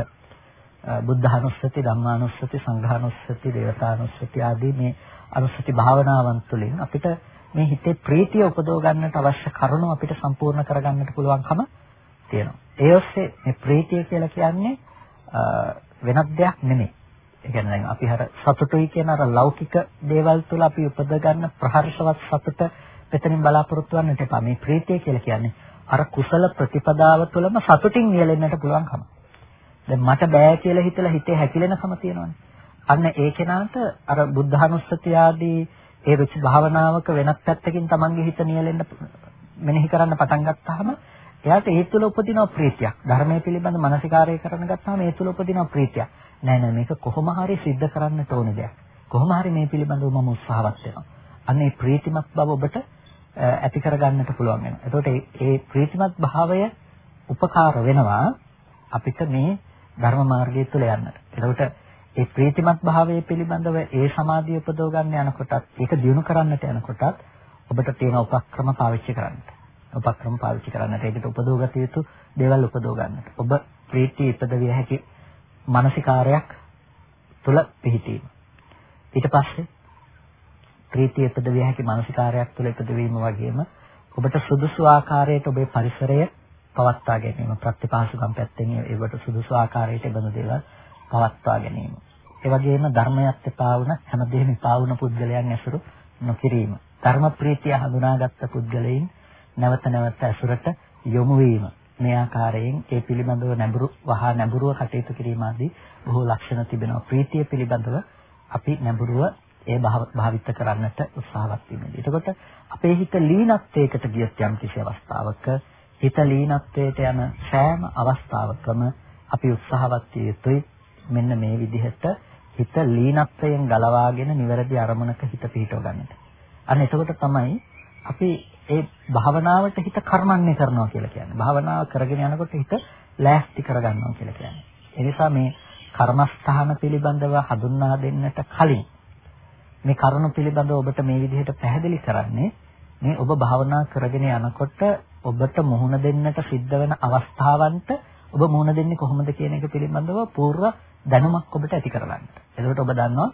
බුද්ධානුස්සති ධම්මානුස්සති සංඝානුස්සති දේවතානුස්සති ආදී මේ අනුස්සති භාවනාවන් තුළින් අපිට මේ හිතේ ප්‍රීතිය උපදව ගන්නට අවශ්‍ය කරුණු අපිට සම්පූර්ණ කරගන්නට පුළුවන්කම තියෙනවා. ඒ ඔස්සේ මේ ප්‍රීතිය කියලා කියන්නේ වෙනත් දෙයක් නෙමෙයි. ඒ කියන්නේ දැන් අපි හර සතුටුයි කියන අර ලෞකික දේවල් තුළ අපි උපද ගන්න ප්‍රහර්ෂවත් සතුට මෙතනින් බලාපොරොත්තු වෙන්නට එපා. මේ ප්‍රීතිය කියලා කියන්නේ අර කුසල ප්‍රතිපදාව තුළම සතුටින් නියැලෙන්නට පුළුවන්කම. දැන් මට බෑ කියලා හිතලා හිතේ හැකිලෙනකම තියෙනවනේ. අන්න ඒ කෙනාට අර බුද්ධානුස්සතිය ආදී ඒ රුචි භාවනාවක වෙනත් පැත්තකින් Tamange හිත නියැලෙන්න මෙනෙහි කරන්න පටන් ගත්තාම එයාට ඒ තුළ උපදින ප්‍රීතියක්. ධර්මයේ පිළිබඳ මානසිකාරය කරන ගත්තාම ඒ තුළ උපදින ප්‍රීතියක්. නෑ නෑ මේක කොහොම හරි सिद्ध කරන්නට ඕන දෙයක්. කොහොම හරි මේ පිළිබඳව මම උත්සාහවත් වෙනවා. අන්න ඒ ප්‍රීතිමත් බව ඔබට ඇති කරගන්නට පුළුවන් වෙනවා. එතකොට ඒ ප්‍රීතිමත් භාවය උපකාර වෙනවා අපිට මේ ධර්ම මාර්ගය තුළ යන්නට. එතකොට ඒ ප්‍රීතිමත් භාවයේ පිළිබඳව ඒ සමාධිය උපදව ගන්න යනකොටත් ඒක දියුණු කරන්නට යනකොටත් ඔබට තියෙන උපක්‍රම පාවිච්චි කරන්නට. උපක්‍රම පාවිච්චි කරන්නට ඒකට උපදවගත යුතු දේවල් උපදව ගන්නට. ඔබ ප්‍රීතිය ඉපදවිය හැකි මානසිකාරයක් තුළ පිහිටීම. ඊට පස්සේ ප්‍රීතිය ඉපදවිය හැකි මානසිකාරයක් තුළ ඉපදවීම වගේම ඔබට සුදුසු ආකාරයට ඔබේ පරිසරය පවත්වා ගැනීම ප්‍රතිපාසුකම් පැත්තෙන් ඒවට සුදුසු ආකාරයට බඳ දේවල් පවත්වා ගැනීම. ඒ වගේම ධර්මයක් එපා වුණ හැමදේම එපා වුණ පුද්ගලයන් ඇසුරු නොකිරීම. ධර්ම ප්‍රීතිය හඳුනාගත්ත පුද්ගලයන් නැවත නැවත ඇසුරට යොමු වීම. මේ ආකාරයෙන් ඒ පිළිබඳව නැඹුරු වහා නැඹුරුව කටයුතු කිරීම ආදී බොහෝ ලක්ෂණ තිබෙනවා. ප්‍රීතිය පිළිබඳව අපි නැඹුරුව ඒ භාවිත කරන්නට උත්සාහවත් වෙන්නේ. එතකොට අපේ හිත ලීනත්වයකට ගියත් යම් කිසි අවස්ථාවක හිත ලීනත්වයට යන සෑම අවස්ථාවකම අපි උත්සාහවත් යුතුයි මෙන්න මේ විදිහට හිත ලීනත්වයෙන් ගලවාගෙන නිවැරදි අරමුණක හිත පිහිටව ගන්නට. අන්න එතකොට තමයි අපි ඒ භාවනාවට හිත කර්මන්නේ කරනවා කියලා කියන්නේ. භාවනාව කරගෙන යනකොට හිත ලෑස්ති කරගන්නවා කියලා කියන්නේ. ඒ නිසා මේ කර්මස්ථාන පිළිබඳව හඳුන්වා දෙන්නට කලින් මේ කරුණ පිළිබඳව ඔබට මේ විදිහට පැහැදිලි කරන්නේ මේ ඔබ භාවනා කරගෙන යනකොට ඔබට මුහුණ දෙන්නට සිද්ධ වෙන අවස්ථාවන්ට ඔබ මුහුණ දෙන්නේ කොහොමද කියන එක පිළිබඳව පූර්ව දැනුමක් ඔබට ඇති කරගන්න. එතකොට ඔබ දන්නවා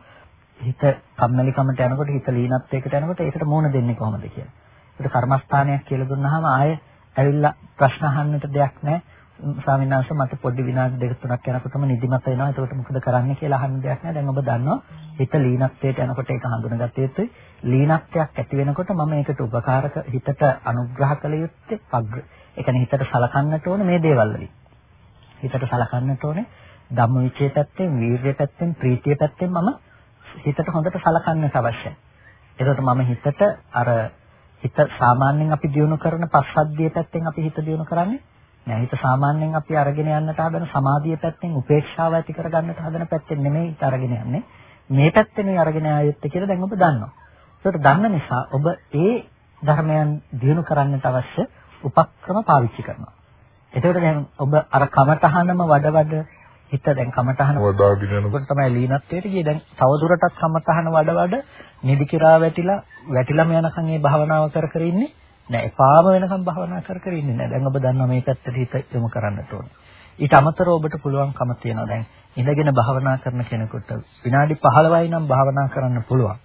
හිත කම්මැලිකමට යනකොට හිත ලීනත්වයකට යනකොට ඒකට මුහුණ දෙන්නේ කොහොමද කියලා. ඒකට කර්මස්ථානයක් කියලා දුන්නාම ආයේ ඇවිල්ලා ප්‍රශ්න අහන්නට දෙයක් නැහැ. ස්වාමීන් වහන්සේ මට පොඩි විනාඩි දෙක තුනක් යනකොටම නිදිමත එනවා. එතකොට මොකද කරන්න කියලා අහන්න දෙයක් නැහැ. දැන් ඔබ දන්නවා හිත ලීනත්වයට යනකොට ඒක හඳුනගත යුතුයි. ලීනත්වයක් ඇති වෙනකොට මම ඒකට උපකාරක හිතට අනුග්‍රහ කළ යුත්තේ පග්ග. ඒ කියන්නේ හිතට සලකන්නට ඕන මේ දේවල් වලින්. හිතට සලකන්නට ඕනේ ධම්මවිචේ පැත්තෙන්, වීර්ය පැත්තෙන්, ප්‍රීතිය පැත්තෙන් මම හිතට හොඳට සලකන්නට අවශ්‍යයි. එතකොට මම හිතට අර හිත සාමාන්‍යයෙන් අපි දිනු කරන පස්සද්ධිය පැත්තෙන් අපි හිත දිනු කරන්නේ නෑ. හිත සාමාන්‍යයෙන් අපි අරගෙන යන්නට හදන සමාධිය පැත්තෙන් උපේක්ෂාව ඇති කරගන්නට හදන පැත්තෙන් නෙමෙයි හිත අරගෙන යන්නේ. මේ පැත්තෙනේ අරගෙන ආයෙත් කියලා දැන් ඔබ දන්නවා. ඒකට දන්න නිසා ඔබ ඒ ධර්මයන් දිනු කරන්නට අවශ්‍ය උපක්‍රම පාවිච්චි කරනවා. එතකොට දැන් ඔබ අර කමතහනම වඩ වඩ හිත දැන් කමතහන වඩාගෙන යනකොට තමයි ලීනත්වයට ගියේ. දැන් තවදුරටත් කමතහන වඩ වඩ නිදි කිරා වැටිලා වැටිලම යනකම් මේ භාවනාව කර කර ඉන්නේ නෑ. එපාම වෙනකම් භාවනා කර කර ඉන්නේ නෑ. දැන් ඔබ දන්නවා මේ පැත්තට හිත යොමු කරන්නට ඕනේ. ඊට අමතරව ඔබට පුළුවන්කම තියෙනවා. දැන් ඉඳගෙන භාවනා කරන කෙනෙකුට විනාඩි 15යි නම් භාවනා කරන්න පුළුවන්.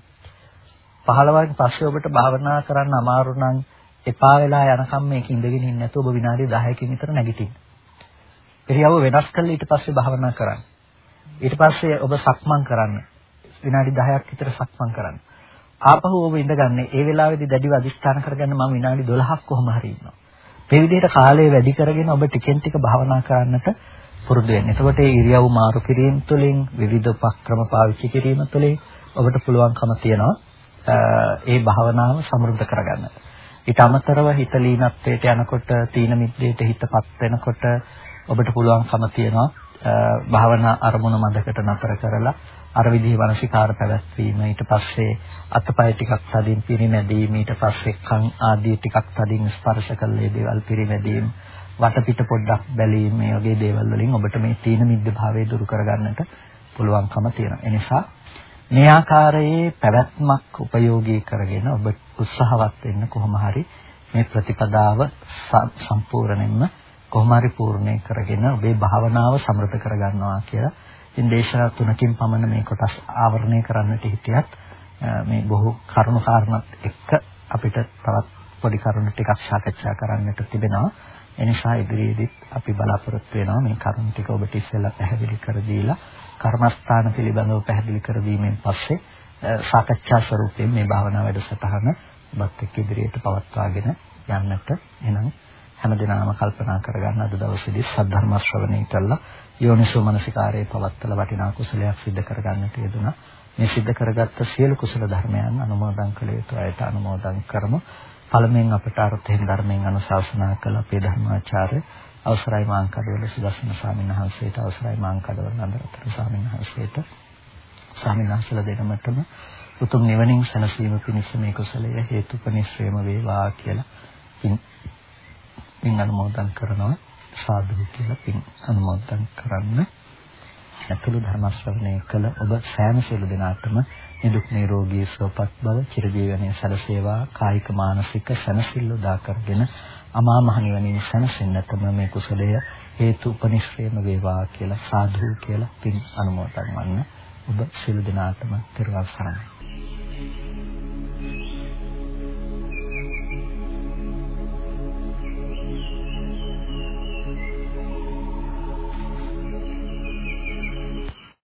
15න් පස්සේ ඔබට භාවනා කරන්න අමාරු නම් එපා වෙලා යනකම් මේක ඉඳගෙන ඉන්නේ නැතුව ඔබ විනාඩි 10කින් විතර නැගිටින්න ඉරියව්ව වෙනස් කරලා ඊට පස්සේ භාවනා කරන්න. ඊට පස්සේ ඔබ සක්මන් කරන්න. විනාඩි 10ක් විතර සක්මන් කරන්න. ආපහු ඔබ ඉඳගන්නේ ඒ වෙලාවේදී දැඩිව අදිස්ථාන කරගන්න මම විනාඩි 12ක් කොහොම හරි ඉන්නවා. මේ විදිහට කාලය වැඩි කරගෙන ඔබ ටිකෙන් ටික භාවනා කරන්නට පුරුදු වෙන්න. එතකොට ඒ ඉරියව් මාරු කිරීම තුළින් විවිධ උපක්‍රම පාවිච්චි කිරීම තුළින් ඔබට පුළුවන්කම තියෙනවා ඒ භාවනාව සමෘද්ධ කරගන්න. ඊට අමතරව හිත ලීනත්වයට යනකොට තීන මිද්දේට හිතපත් වෙනකොට ඔබට පුළුවන්කම තියෙනවා භාවනා අරමුණ මදකට නතර කරලා අර විදිහේ මානසිකාර පැවැත්වීම. ඊට පස්සේ අතපය ටිකක් තදින් පිරිමැදීම. ඊට පස්සේ කන් ආදී ටිකක් තදින් ස්පර්ශ කළේ දේවල් පිරිමැදීම. වටපිට පොඩ්ඩක් බැලීම මේ වගේ දේවල් වලින් ඔබට මේ තීන මිද්ද භාවය දුරු කරගන්නට පුළුවන්කම තියෙනවා. ඒ නිසා මේ ආකාරයේ පැවැත්මක් උපයෝගී කරගෙන ඔබ උත්සාහවත් වෙන්න කොහොම හරි මේ ප්‍රතිපදාව සම්පූර්ණයෙන්ම කොහොම හරි පූර්ණේ කරගෙන ඔබේ භාවනාව සමෘද්ධ කරගන්නවා කියලා ඉතින් දේශනා තුනකින් පමණ මේ කොටස් ආවරණය කරන්නට හිටියත් මේ බොහෝ කරුණු කාරණාත් එක්ක අපිට තවත් පොඩි කරුණු ටිකක් සාකච්ඡා කරන්නට තිබෙනවා. ඒ නිසා ඉදිරියේදීත් අපි බලාපොරොත්තු වෙනවා මේ කරුණු ටික ඔබට ඉස්සෙල්ලා පැහැදිලි කර දීලා කර්මස්ථාන පිළිබඳව පැහැදිලි කර දීමෙන් පස්සේ සාකච්ඡා ස්වරූපයෙන් මේ භාවනා වැඩසටහන ඔබත් එක්ක ඉදිරියට පවත්වාගෙන යන්නට එනම් හැමදෙනාම කල්පනා කරගන්න අද දවසේදී සද්ධර්ම ශ්‍රවණය කළා යෝනිසෝ මනසිකාරයේ පවත්තල වටිනා කුසලයක් සිද්ධ කරගන්නට යෙදුණා. මේ සිද්ධ කරගත්ත සියලු කුසල ධර්මයන් අනුමෝදන් කළ යුතු අයට අනුමෝදන් කරමු. පළමුවෙන් අපට අර්ථයෙන් ධර්මයෙන් අනුශාසනා කළ අපේ ධර්මාචාර්ය අවසරයි මාංකඩවල සුදස්සන ස්වාමීන් වහන්සේට අවසරයි මාංකඩවල නන්දරතන ස්වාමීන් වහන්සේට ස්වාමීන් වහන්සේලා දෙනමතම උතුම් නිවනින් සැනසීම පිණිස මේ කුසලය හේතුපනිශ්‍රේම වේවා කියලා පින් අනුමෝදන් කරනවා. සාදු කියලා පින් අනුමෝදන් කරන්න. අතුළු ධර්ම ශ්‍රවණය කළ ඔබ සෑම සියලු දෙනාටම නිදුක් නිරෝගී සුවපත් බව චිරජීවනයේ සැලසේවා කායික මානසික සැනසෙල්ල උදා කරගෙන අමා මහ නිවනින් සැනසෙන්නටම මේ කුසලය හේතු උපනිශ්‍රේම වේවා කියලා සාදු කියලා පින් අනුමෝදන් වන්න. ඔබ සියලු දෙනාටම තෙරුවන් සරණයි.